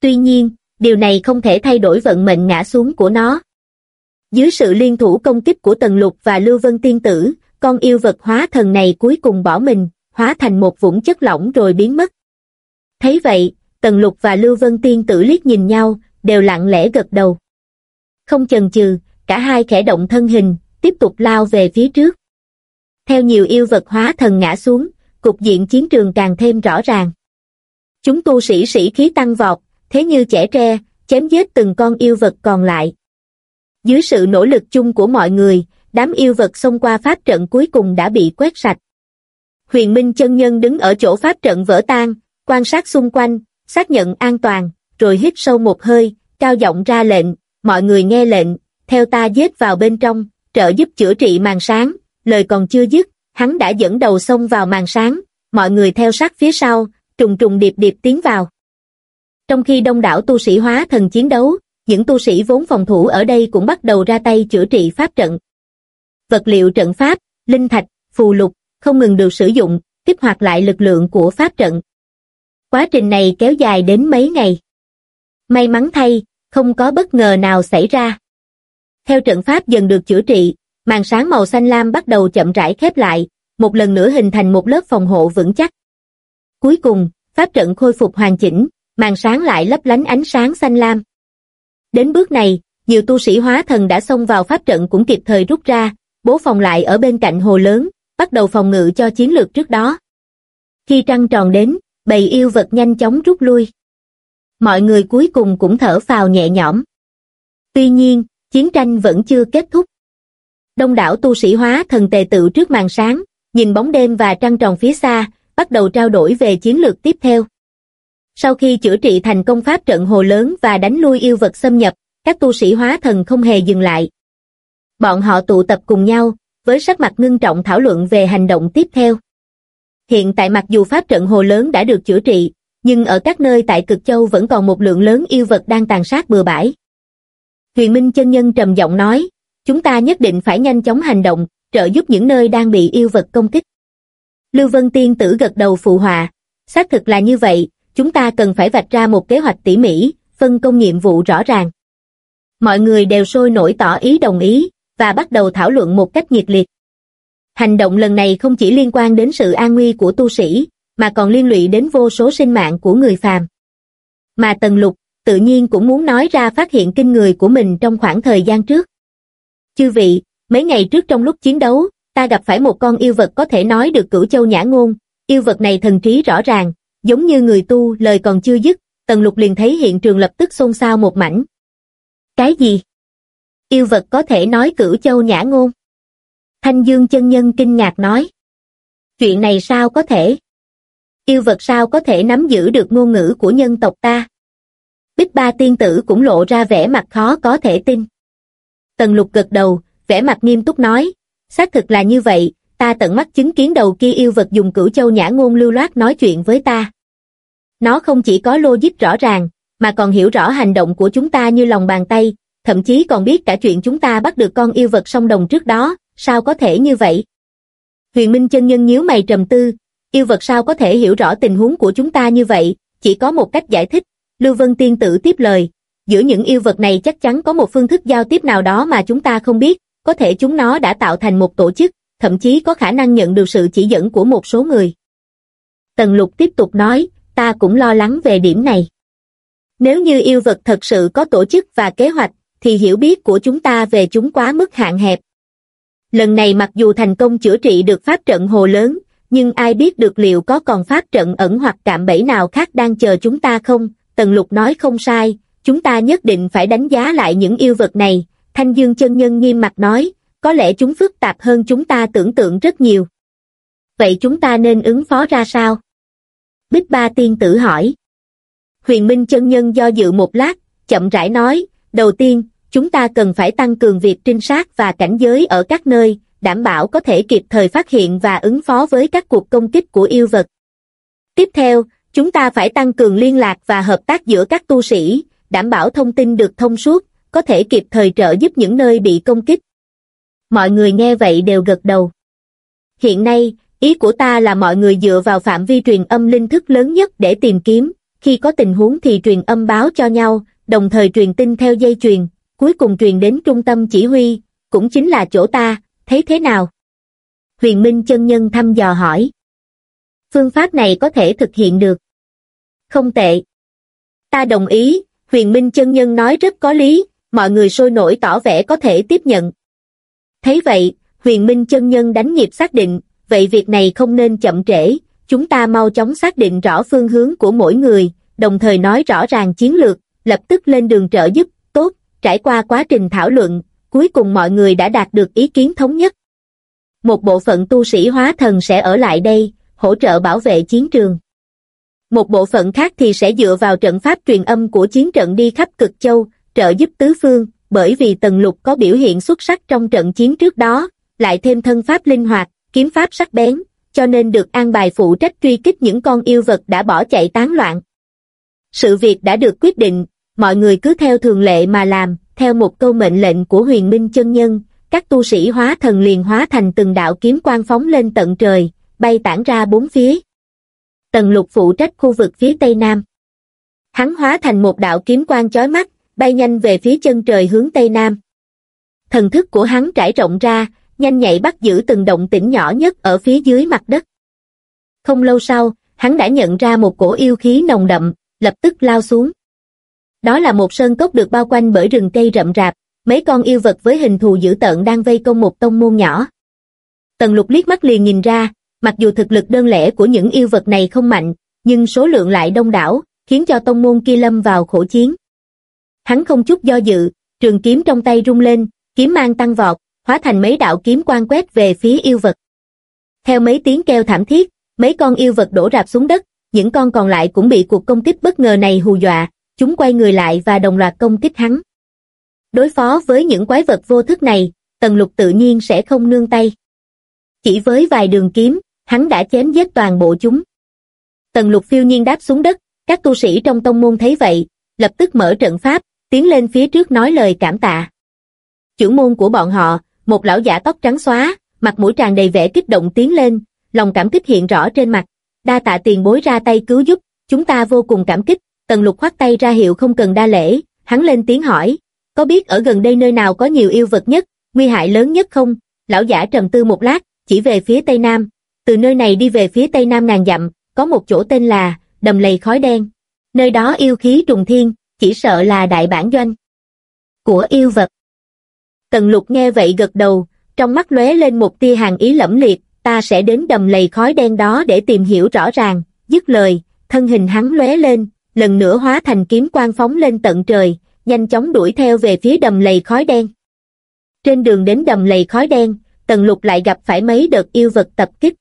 Tuy nhiên, điều này không thể thay đổi vận mệnh ngã xuống của nó. Dưới sự liên thủ công kích của Tần Lục và Lưu Vân Tiên Tử, con yêu vật hóa thần này cuối cùng bỏ mình, hóa thành một vũng chất lỏng rồi biến mất. Thấy vậy, Tần Lục và Lưu Vân Tiên Tử liếc nhìn nhau, đều lặng lẽ gật đầu. Không chần chừ, cả hai khẽ động thân hình, tiếp tục lao về phía trước. Theo nhiều yêu vật hóa thần ngã xuống, cục diện chiến trường càng thêm rõ ràng. Chúng tu sĩ sĩ khí tăng vọt, thế như trẻ tre, chém giết từng con yêu vật còn lại. Dưới sự nỗ lực chung của mọi người, đám yêu vật xông qua pháp trận cuối cùng đã bị quét sạch. Huyền Minh chân nhân đứng ở chỗ pháp trận vỡ tan, quan sát xung quanh, xác nhận an toàn, rồi hít sâu một hơi, cao giọng ra lệnh, mọi người nghe lệnh, theo ta giết vào bên trong, trợ giúp chữa trị màn sáng, lời còn chưa dứt, hắn đã dẫn đầu xông vào màn sáng, mọi người theo sát phía sau, trùng trùng điệp điệp tiến vào. Trong khi đông đảo tu sĩ hóa thần chiến đấu, những tu sĩ vốn phòng thủ ở đây cũng bắt đầu ra tay chữa trị pháp trận. Vật liệu trận pháp, linh thạch, phù lục, không ngừng được sử dụng, kích hoạt lại lực lượng của pháp trận. Quá trình này kéo dài đến mấy ngày. May mắn thay, không có bất ngờ nào xảy ra. Theo trận pháp dần được chữa trị, màn sáng màu xanh lam bắt đầu chậm rãi khép lại, một lần nữa hình thành một lớp phòng hộ vững chắc. Cuối cùng, pháp trận khôi phục hoàn chỉnh, màn sáng lại lấp lánh ánh sáng xanh lam. Đến bước này, nhiều tu sĩ hóa thần đã xông vào pháp trận cũng kịp thời rút ra, bố phòng lại ở bên cạnh hồ lớn, bắt đầu phòng ngự cho chiến lược trước đó. Khi trăng tròn đến, bầy yêu vật nhanh chóng rút lui. Mọi người cuối cùng cũng thở phào nhẹ nhõm. Tuy nhiên, chiến tranh vẫn chưa kết thúc. Đông đảo tu sĩ hóa thần tề tự trước màn sáng, nhìn bóng đêm và trăng tròn phía xa, bắt đầu trao đổi về chiến lược tiếp theo. Sau khi chữa trị thành công pháp trận hồ lớn và đánh lui yêu vật xâm nhập, các tu sĩ hóa thần không hề dừng lại. Bọn họ tụ tập cùng nhau, với sắc mặt ngưng trọng thảo luận về hành động tiếp theo. Hiện tại mặc dù pháp trận hồ lớn đã được chữa trị, nhưng ở các nơi tại Cực Châu vẫn còn một lượng lớn yêu vật đang tàn sát bừa bãi. Huyền Minh chân nhân trầm giọng nói, chúng ta nhất định phải nhanh chóng hành động, trợ giúp những nơi đang bị yêu vật công kích. Lưu Vân Tiên tử gật đầu phụ họa, xác thực là như vậy, chúng ta cần phải vạch ra một kế hoạch tỉ mỉ, phân công nhiệm vụ rõ ràng. Mọi người đều sôi nổi tỏ ý đồng ý, và bắt đầu thảo luận một cách nhiệt liệt. Hành động lần này không chỉ liên quan đến sự an nguy của tu sĩ, mà còn liên lụy đến vô số sinh mạng của người phàm. Mà Tần Lục, tự nhiên cũng muốn nói ra phát hiện kinh người của mình trong khoảng thời gian trước. Chư vị, mấy ngày trước trong lúc chiến đấu, ta gặp phải một con yêu vật có thể nói được cửu châu nhã ngôn, yêu vật này thần trí rõ ràng, giống như người tu lời còn chưa dứt, Tần Lục liền thấy hiện trường lập tức xôn xao một mảnh. Cái gì? Yêu vật có thể nói cửu châu nhã ngôn? Thanh Dương chân nhân kinh ngạc nói. Chuyện này sao có thể? Yêu vật sao có thể nắm giữ được ngôn ngữ của nhân tộc ta? Bích ba tiên tử cũng lộ ra vẻ mặt khó có thể tin. Tần lục gật đầu, vẻ mặt nghiêm túc nói, xác thực là như vậy, ta tận mắt chứng kiến đầu kia yêu vật dùng cửu châu nhã ngôn lưu loát nói chuyện với ta. Nó không chỉ có logic rõ ràng, mà còn hiểu rõ hành động của chúng ta như lòng bàn tay, thậm chí còn biết cả chuyện chúng ta bắt được con yêu vật sông đồng trước đó, sao có thể như vậy? Huyền Minh chân nhân nhíu mày trầm tư, yêu vật sao có thể hiểu rõ tình huống của chúng ta như vậy, chỉ có một cách giải thích, Lưu Vân Tiên Tử tiếp lời, giữa những yêu vật này chắc chắn có một phương thức giao tiếp nào đó mà chúng ta không biết, có thể chúng nó đã tạo thành một tổ chức, thậm chí có khả năng nhận được sự chỉ dẫn của một số người. Tần Lục tiếp tục nói, ta cũng lo lắng về điểm này. Nếu như yêu vật thật sự có tổ chức và kế hoạch, thì hiểu biết của chúng ta về chúng quá mức hạn hẹp. Lần này mặc dù thành công chữa trị được pháp trận hồ lớn, nhưng ai biết được liệu có còn pháp trận ẩn hoặc cạm bẫy nào khác đang chờ chúng ta không? Tần Lục nói không sai, chúng ta nhất định phải đánh giá lại những yêu vật này. Thanh Dương chân nhân nghiêm mặt nói, có lẽ chúng phức tạp hơn chúng ta tưởng tượng rất nhiều. Vậy chúng ta nên ứng phó ra sao? Bích Ba Tiên Tử hỏi. Huyền Minh chân nhân do dự một lát, chậm rãi nói, đầu tiên, chúng ta cần phải tăng cường việc trinh sát và cảnh giới ở các nơi, đảm bảo có thể kịp thời phát hiện và ứng phó với các cuộc công kích của yêu vật. Tiếp theo, chúng ta phải tăng cường liên lạc và hợp tác giữa các tu sĩ, đảm bảo thông tin được thông suốt, có thể kịp thời trợ giúp những nơi bị công kích. Mọi người nghe vậy đều gật đầu. Hiện nay, ý của ta là mọi người dựa vào phạm vi truyền âm linh thức lớn nhất để tìm kiếm, khi có tình huống thì truyền âm báo cho nhau, đồng thời truyền tin theo dây truyền, cuối cùng truyền đến trung tâm chỉ huy, cũng chính là chỗ ta, thấy thế nào? Huyền Minh chân nhân thăm dò hỏi. Phương pháp này có thể thực hiện được. Không tệ. Ta đồng ý, Huyền Minh chân nhân nói rất có lý, mọi người sôi nổi tỏ vẻ có thể tiếp nhận. Thấy vậy, Huyền Minh chân nhân đánh nhịp xác định, vậy việc này không nên chậm trễ, chúng ta mau chóng xác định rõ phương hướng của mỗi người, đồng thời nói rõ ràng chiến lược, lập tức lên đường trợ giúp, tốt, trải qua quá trình thảo luận, cuối cùng mọi người đã đạt được ý kiến thống nhất. Một bộ phận tu sĩ hóa thần sẽ ở lại đây, hỗ trợ bảo vệ chiến trường. Một bộ phận khác thì sẽ dựa vào trận pháp truyền âm của chiến trận đi khắp cực châu, trợ giúp tứ phương, bởi vì Tần Lục có biểu hiện xuất sắc trong trận chiến trước đó, lại thêm thân pháp linh hoạt, kiếm pháp sắc bén, cho nên được an bài phụ trách truy kích những con yêu vật đã bỏ chạy tán loạn. Sự việc đã được quyết định, mọi người cứ theo thường lệ mà làm, theo một câu mệnh lệnh của huyền minh chân nhân, các tu sĩ hóa thần liền hóa thành từng đạo kiếm quang phóng lên tận trời, bay tản ra bốn phía. Tần lục phụ trách khu vực phía tây nam. Hắn hóa thành một đạo kiếm quang chói mắt, bay nhanh về phía chân trời hướng tây nam. Thần thức của hắn trải rộng ra, nhanh nhạy bắt giữ từng động tĩnh nhỏ nhất ở phía dưới mặt đất. Không lâu sau, hắn đã nhận ra một cổ yêu khí nồng đậm, lập tức lao xuống. Đó là một sơn cốc được bao quanh bởi rừng cây rậm rạp, mấy con yêu vật với hình thù dữ tợn đang vây công một tông môn nhỏ. Tần lục liếc mắt liền nhìn ra, mặc dù thực lực đơn lẻ của những yêu vật này không mạnh, nhưng số lượng lại đông đảo, khiến cho tông môn kia lâm vào khổ chiến. Hắn không chút do dự, trường kiếm trong tay rung lên, kiếm mang tăng vọt, hóa thành mấy đạo kiếm quan quét về phía yêu vật. Theo mấy tiếng kêu thảm thiết, mấy con yêu vật đổ rạp xuống đất, những con còn lại cũng bị cuộc công kích bất ngờ này hù dọa, chúng quay người lại và đồng loạt công kích hắn. Đối phó với những quái vật vô thức này, Tần Lục tự nhiên sẽ không nương tay. Chỉ với vài đường kiếm, hắn đã chém giết toàn bộ chúng. Tần Lục phiêu nhiên đáp xuống đất, các tu sĩ trong tông môn thấy vậy, lập tức mở trận pháp, tiến lên phía trước nói lời cảm tạ. Chưởng môn của bọn họ, một lão giả tóc trắng xóa, mặt mũi tràn đầy vẻ kích động tiến lên, lòng cảm kích hiện rõ trên mặt. Đa tạ tiền bối ra tay cứu giúp, chúng ta vô cùng cảm kích, Tần lục khoát tay ra hiệu không cần đa lễ, hắn lên tiếng hỏi, có biết ở gần đây nơi nào có nhiều yêu vật nhất, nguy hại lớn nhất không? Lão giả trầm tư một lát, chỉ về phía tây nam, từ nơi này đi về phía tây nam ngàn dặm, có một chỗ tên là Đầm Lầy Khói Đen. Nơi đó yêu khí trùng thiên, chỉ sợ là đại bản doanh của yêu vật. Tần lục nghe vậy gật đầu, trong mắt lóe lên một tia hàng ý lẫm liệt, ta sẽ đến đầm lầy khói đen đó để tìm hiểu rõ ràng, dứt lời, thân hình hắn lóe lên, lần nữa hóa thành kiếm quang phóng lên tận trời, nhanh chóng đuổi theo về phía đầm lầy khói đen. Trên đường đến đầm lầy khói đen, Tần Lục lại gặp phải mấy đợt yêu vật tập kích.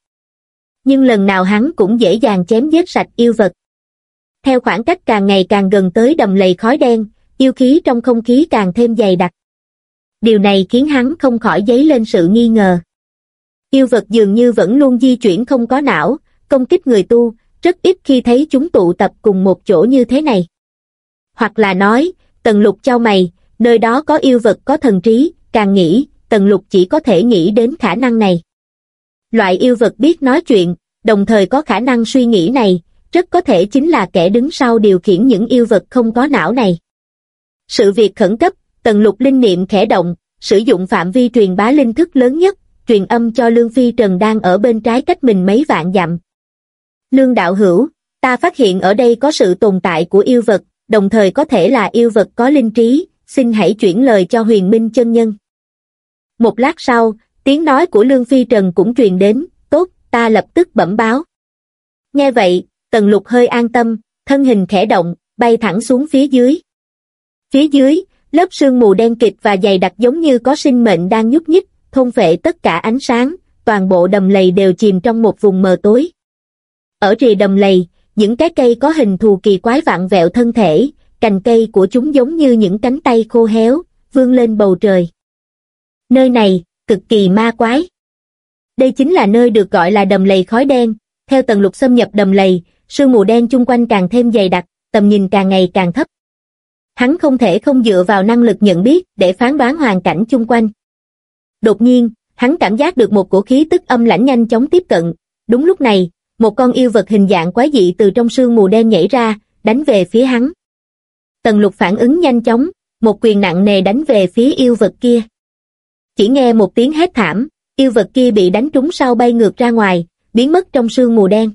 Nhưng lần nào hắn cũng dễ dàng chém giết sạch yêu vật. Theo khoảng cách càng ngày càng gần tới đầm lầy khói đen, yêu khí trong không khí càng thêm dày đặc. Điều này khiến hắn không khỏi dấy lên sự nghi ngờ. Yêu vật dường như vẫn luôn di chuyển không có não, công kích người tu, rất ít khi thấy chúng tụ tập cùng một chỗ như thế này. Hoặc là nói, tần lục trao mày, nơi đó có yêu vật có thần trí, càng nghĩ, tần lục chỉ có thể nghĩ đến khả năng này. Loại yêu vật biết nói chuyện, đồng thời có khả năng suy nghĩ này, rất có thể chính là kẻ đứng sau điều khiển những yêu vật không có não này. Sự việc khẩn cấp, tần lục linh niệm khẽ động, sử dụng phạm vi truyền bá linh thức lớn nhất, truyền âm cho Lương Phi Trần đang ở bên trái cách mình mấy vạn dặm. Lương đạo hữu, ta phát hiện ở đây có sự tồn tại của yêu vật, đồng thời có thể là yêu vật có linh trí, xin hãy chuyển lời cho huyền minh chân nhân. Một lát sau, tiếng nói của Lương Phi Trần cũng truyền đến, tốt, ta lập tức bẩm báo. Nghe vậy, Tần Lục hơi an tâm, thân hình khẽ động, bay thẳng xuống phía dưới. Phía dưới, lớp sương mù đen kịt và dày đặc giống như có sinh mệnh đang nhúc nhích, thôn vệ tất cả ánh sáng, toàn bộ đầm lầy đều chìm trong một vùng mờ tối. Ở rìa đầm lầy, những cái cây có hình thù kỳ quái vạn vẹo thân thể, cành cây của chúng giống như những cánh tay khô héo, vươn lên bầu trời. Nơi này, cực kỳ ma quái. Đây chính là nơi được gọi là đầm lầy khói đen, theo tầng lục xâm nhập đầm lầy, sương mù đen chung quanh càng thêm dày đặc, tầm nhìn càng ngày càng thấp. Hắn không thể không dựa vào năng lực nhận biết để phán đoán hoàn cảnh chung quanh. Đột nhiên, hắn cảm giác được một cổ khí tức âm lãnh nhanh chóng tiếp cận. Đúng lúc này, một con yêu vật hình dạng quái dị từ trong sương mù đen nhảy ra, đánh về phía hắn. Tần lục phản ứng nhanh chóng, một quyền nặng nề đánh về phía yêu vật kia. Chỉ nghe một tiếng hét thảm, yêu vật kia bị đánh trúng sau bay ngược ra ngoài, biến mất trong sương mù đen.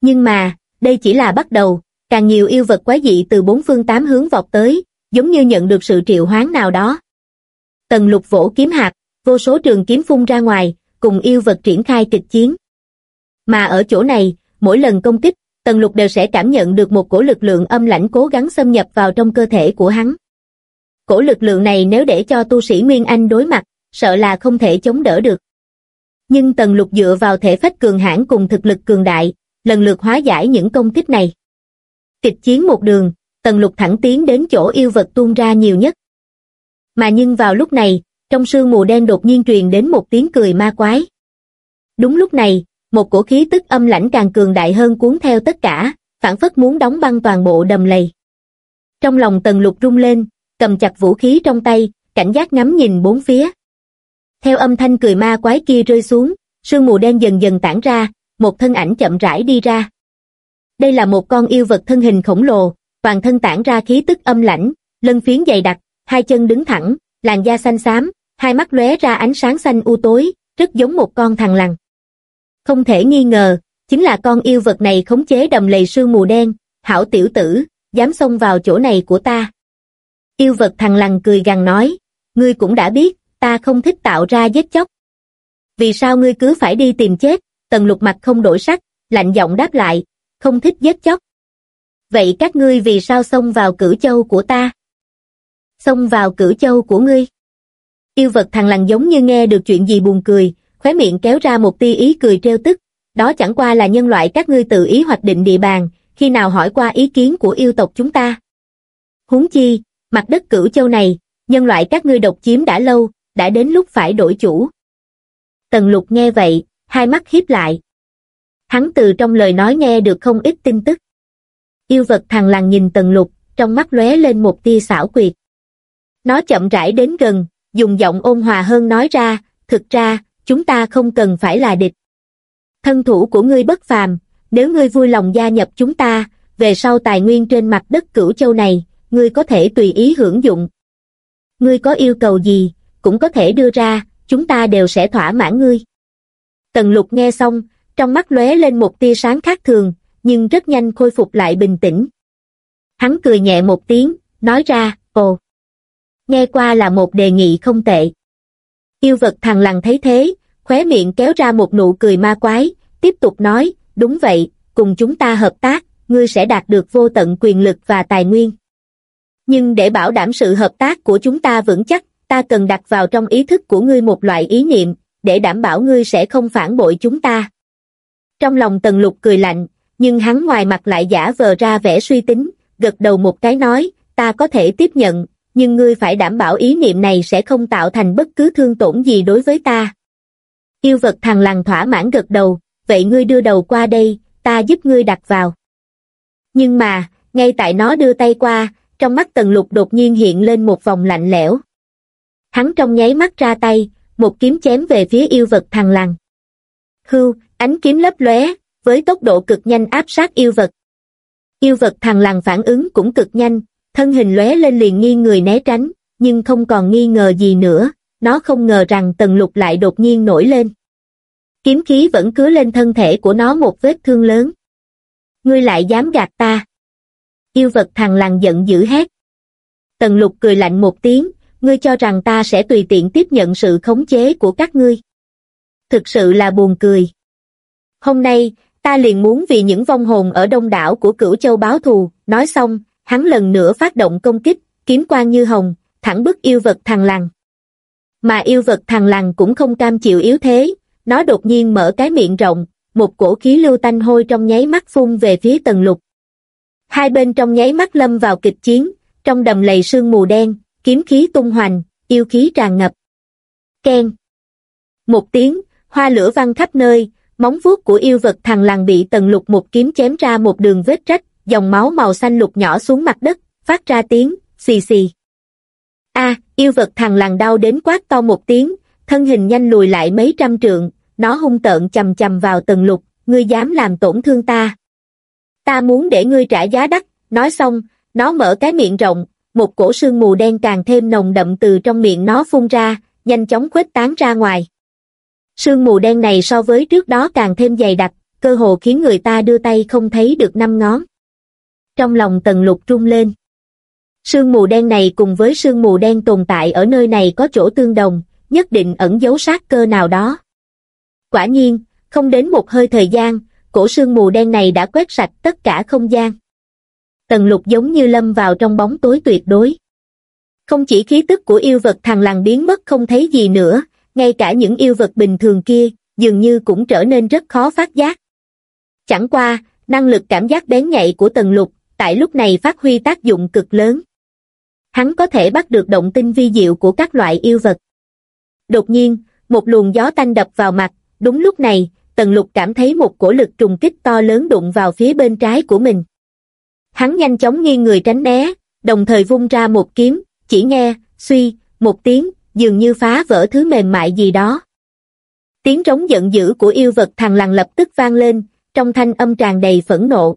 Nhưng mà, đây chỉ là bắt đầu, càng nhiều yêu vật quái dị từ bốn phương tám hướng vọt tới, giống như nhận được sự triệu hoán nào đó. Tần lục vỗ kiếm hạt, vô số trường kiếm phun ra ngoài, cùng yêu vật triển khai kịch chiến. Mà ở chỗ này, mỗi lần công kích, Tần Lục đều sẽ cảm nhận được một cổ lực lượng âm lãnh cố gắng xâm nhập vào trong cơ thể của hắn. Cổ lực lượng này nếu để cho tu sĩ Nguyên Anh đối mặt, sợ là không thể chống đỡ được. Nhưng Tần Lục dựa vào thể phách cường hãn cùng thực lực cường đại, lần lượt hóa giải những công kích này. Kịch chiến một đường, Tần Lục thẳng tiến đến chỗ yêu vật tuôn ra nhiều nhất. Mà nhưng vào lúc này, trong sương mù đen đột nhiên truyền đến một tiếng cười ma quái. Đúng lúc này, một cổ khí tức âm lãnh càng cường đại hơn cuốn theo tất cả, phản phất muốn đóng băng toàn bộ đầm lầy. Trong lòng tần lục rung lên, cầm chặt vũ khí trong tay, cảnh giác ngắm nhìn bốn phía. Theo âm thanh cười ma quái kia rơi xuống, sương mù đen dần dần tản ra, một thân ảnh chậm rãi đi ra. Đây là một con yêu vật thân hình khổng lồ, toàn thân tản ra khí tức âm lãnh, lân phiến dày đặc, hai chân đứng thẳng, làn da xanh xám, hai mắt lóe ra ánh sáng xanh u tối, rất giống một con thằn lằn. Không thể nghi ngờ, chính là con yêu vật này khống chế đầm lầy sương mù đen, hảo tiểu tử, dám xông vào chỗ này của ta. Yêu vật thằng lằn cười gằn nói, ngươi cũng đã biết, ta không thích tạo ra vết chóc. Vì sao ngươi cứ phải đi tìm chết, tần lục mặt không đổi sắc, lạnh giọng đáp lại, không thích giết chóc. Vậy các ngươi vì sao xông vào cửu châu của ta? Xông vào cửu châu của ngươi? Yêu vật thằng lằn giống như nghe được chuyện gì buồn cười, khóe miệng kéo ra một tia ý cười trêu tức, đó chẳng qua là nhân loại các ngươi tự ý hoạch định địa bàn, khi nào hỏi qua ý kiến của yêu tộc chúng ta. Huống chi, mặt đất cửu châu này, nhân loại các ngươi độc chiếm đã lâu, đã đến lúc phải đổi chủ. Tần lục nghe vậy, hai mắt hiếp lại. Hắn từ trong lời nói nghe được không ít tin tức. Yêu vật thằng làng nhìn tần lục, trong mắt lóe lên một tia xảo quyệt. Nó chậm rãi đến gần, dùng giọng ôn hòa hơn nói ra, thực ra, chúng ta không cần phải là địch. Thân thủ của ngươi bất phàm, nếu ngươi vui lòng gia nhập chúng ta, về sau tài nguyên trên mặt đất cửu châu này, ngươi có thể tùy ý hưởng dụng. Ngươi có yêu cầu gì, cũng có thể đưa ra, chúng ta đều sẽ thỏa mãn ngươi. Tần lục nghe xong, trong mắt lóe lên một tia sáng khác thường, nhưng rất nhanh khôi phục lại bình tĩnh. Hắn cười nhẹ một tiếng, nói ra, ồ. Nghe qua là một đề nghị không tệ. Yêu vật thằng lằn thấy thế, khóe miệng kéo ra một nụ cười ma quái, tiếp tục nói, đúng vậy, cùng chúng ta hợp tác, ngươi sẽ đạt được vô tận quyền lực và tài nguyên. Nhưng để bảo đảm sự hợp tác của chúng ta vững chắc, ta cần đặt vào trong ý thức của ngươi một loại ý niệm, để đảm bảo ngươi sẽ không phản bội chúng ta. Trong lòng tần lục cười lạnh, nhưng hắn ngoài mặt lại giả vờ ra vẻ suy tính, gật đầu một cái nói, ta có thể tiếp nhận, nhưng ngươi phải đảm bảo ý niệm này sẽ không tạo thành bất cứ thương tổn gì đối với ta. Yêu vật thằng lằn thỏa mãn gật đầu, vậy ngươi đưa đầu qua đây, ta giúp ngươi đặt vào. Nhưng mà, ngay tại nó đưa tay qua, trong mắt tần lục đột nhiên hiện lên một vòng lạnh lẽo. Hắn trong nháy mắt ra tay, một kiếm chém về phía yêu vật thằng lằn. Hưu, ánh kiếm lấp lóe, với tốc độ cực nhanh áp sát yêu vật. Yêu vật thằng lằn phản ứng cũng cực nhanh, thân hình lóe lên liền nghi người né tránh, nhưng không còn nghi ngờ gì nữa, nó không ngờ rằng tần lục lại đột nhiên nổi lên. Kiếm khí vẫn cứ lên thân thể của nó một vết thương lớn. Ngươi lại dám gạt ta. Yêu vật thằng lằn giận dữ hét. Tần lục cười lạnh một tiếng, ngươi cho rằng ta sẽ tùy tiện tiếp nhận sự khống chế của các ngươi. Thực sự là buồn cười. Hôm nay, ta liền muốn vì những vong hồn ở đông đảo của cửu châu báo thù, nói xong, hắn lần nữa phát động công kích, kiếm quang như hồng, thẳng bức yêu vật thằng lằn. Mà yêu vật thằng lằn cũng không cam chịu yếu thế, nó đột nhiên mở cái miệng rộng, một cổ khí lưu tanh hôi trong nháy mắt phun về phía tầng lục. Hai bên trong nháy mắt lâm vào kịch chiến, trong đầm lầy sương mù đen, kiếm khí tung hoành, yêu khí tràn ngập. Ken. Một tiếng, hoa lửa văng khắp nơi, móng vuốt của yêu vật thằng làng bị tần lục một kiếm chém ra một đường vết rách, dòng máu màu xanh lục nhỏ xuống mặt đất, phát ra tiếng, xì xì. A, yêu vật thằng làng đau đến quát to một tiếng, thân hình nhanh lùi lại mấy trăm trượng, nó hung tợn chầm chầm vào tần lục, ngươi dám làm tổn thương ta. Ta muốn để ngươi trả giá đắt, nói xong, nó mở cái miệng rộng, một cổ sương mù đen càng thêm nồng đậm từ trong miệng nó phun ra, nhanh chóng khuếch tán ra ngoài. Sương mù đen này so với trước đó càng thêm dày đặc, cơ hồ khiến người ta đưa tay không thấy được năm ngón. Trong lòng tần lục trung lên. Sương mù đen này cùng với sương mù đen tồn tại ở nơi này có chỗ tương đồng, nhất định ẩn giấu sát cơ nào đó. Quả nhiên, không đến một hơi thời gian, cổ sương mù đen này đã quét sạch tất cả không gian. Tần lục giống như lâm vào trong bóng tối tuyệt đối. Không chỉ khí tức của yêu vật thằng lằn biến mất không thấy gì nữa, ngay cả những yêu vật bình thường kia, dường như cũng trở nên rất khó phát giác. Chẳng qua, năng lực cảm giác bén nhạy của tần lục, tại lúc này phát huy tác dụng cực lớn. Hắn có thể bắt được động tinh vi diệu của các loại yêu vật. Đột nhiên, một luồng gió tanh đập vào mặt, đúng lúc này, tần lục cảm thấy một cổ lực trùng kích to lớn đụng vào phía bên trái của mình. Hắn nhanh chóng nghiêng người tránh né, đồng thời vung ra một kiếm, chỉ nghe, suy, một tiếng, dường như phá vỡ thứ mềm mại gì đó. Tiếng trống giận dữ của yêu vật thằng lằn lập tức vang lên, trong thanh âm tràn đầy phẫn nộ.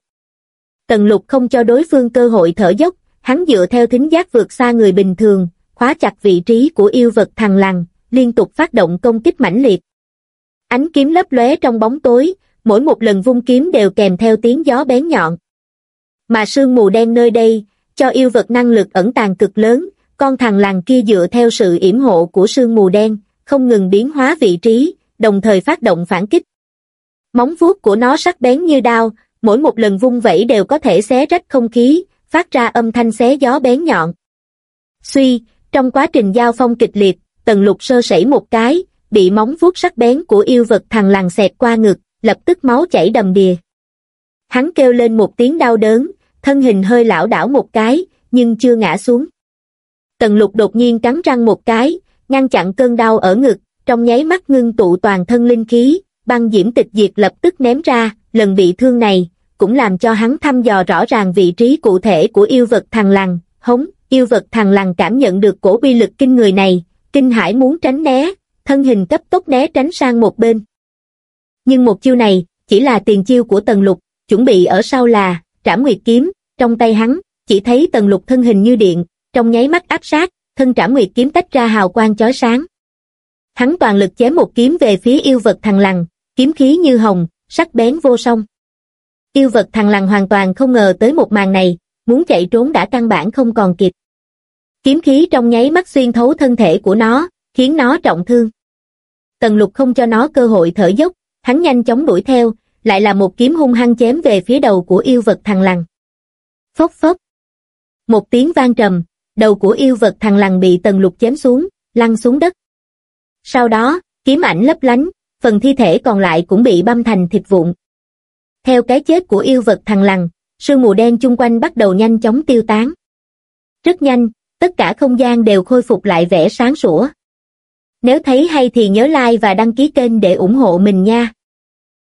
Tần lục không cho đối phương cơ hội thở dốc, hắn dựa theo thính giác vượt xa người bình thường, khóa chặt vị trí của yêu vật thằng lằn, liên tục phát động công kích mãnh liệt. Ánh kiếm lấp lóe trong bóng tối, mỗi một lần vung kiếm đều kèm theo tiếng gió bén nhọn. Mà sương mù đen nơi đây, cho yêu vật năng lực ẩn tàng cực lớn, con thằng làng kia dựa theo sự yểm hộ của sương mù đen, không ngừng biến hóa vị trí, đồng thời phát động phản kích. Móng vuốt của nó sắc bén như đao, mỗi một lần vung vẩy đều có thể xé rách không khí, phát ra âm thanh xé gió bén nhọn. Suy, trong quá trình giao phong kịch liệt, tần lục sơ sẩy một cái, bị móng vuốt sắc bén của yêu vật thằng lằn xẹt qua ngực, lập tức máu chảy đầm đìa. Hắn kêu lên một tiếng đau đớn, thân hình hơi lão đảo một cái, nhưng chưa ngã xuống. Tần lục đột nhiên cắn răng một cái, ngăn chặn cơn đau ở ngực, trong nháy mắt ngưng tụ toàn thân linh khí, băng diễm tịch diệt lập tức ném ra, lần bị thương này, cũng làm cho hắn thăm dò rõ ràng vị trí cụ thể của yêu vật thằng lằn, hống, yêu vật thằng lằn cảm nhận được cổ uy lực kinh người này, kinh hải muốn tránh né, thân hình cấp tốc né tránh sang một bên. Nhưng một chiêu này, chỉ là tiền chiêu của tần lục, chuẩn bị ở sau là, trảm nguyệt kiếm, trong tay hắn, chỉ thấy tần lục thân hình như điện, trong nháy mắt áp sát, thân trảm nguyệt kiếm tách ra hào quang chói sáng. Hắn toàn lực chém một kiếm về phía yêu vật thằng lằn, kiếm khí như hồng, sắc bén vô song. Yêu vật thằng lằn hoàn toàn không ngờ tới một màn này, muốn chạy trốn đã căn bản không còn kịp. Kiếm khí trong nháy mắt xuyên thấu thân thể của nó, khiến nó trọng thương. Tần lục không cho nó cơ hội thở dốc, hắn nhanh chóng đuổi theo, lại là một kiếm hung hăng chém về phía đầu của yêu vật thằng lằn. Phốc phốc. Một tiếng vang trầm, đầu của yêu vật thằng lằn bị tần lục chém xuống, lăn xuống đất. Sau đó, kiếm ảnh lấp lánh, phần thi thể còn lại cũng bị băm thành thịt vụn, Theo cái chết của yêu vật thằng lằn, sương mù đen chung quanh bắt đầu nhanh chóng tiêu tán. Rất nhanh, tất cả không gian đều khôi phục lại vẻ sáng sủa. Nếu thấy hay thì nhớ like và đăng ký kênh để ủng hộ mình nha.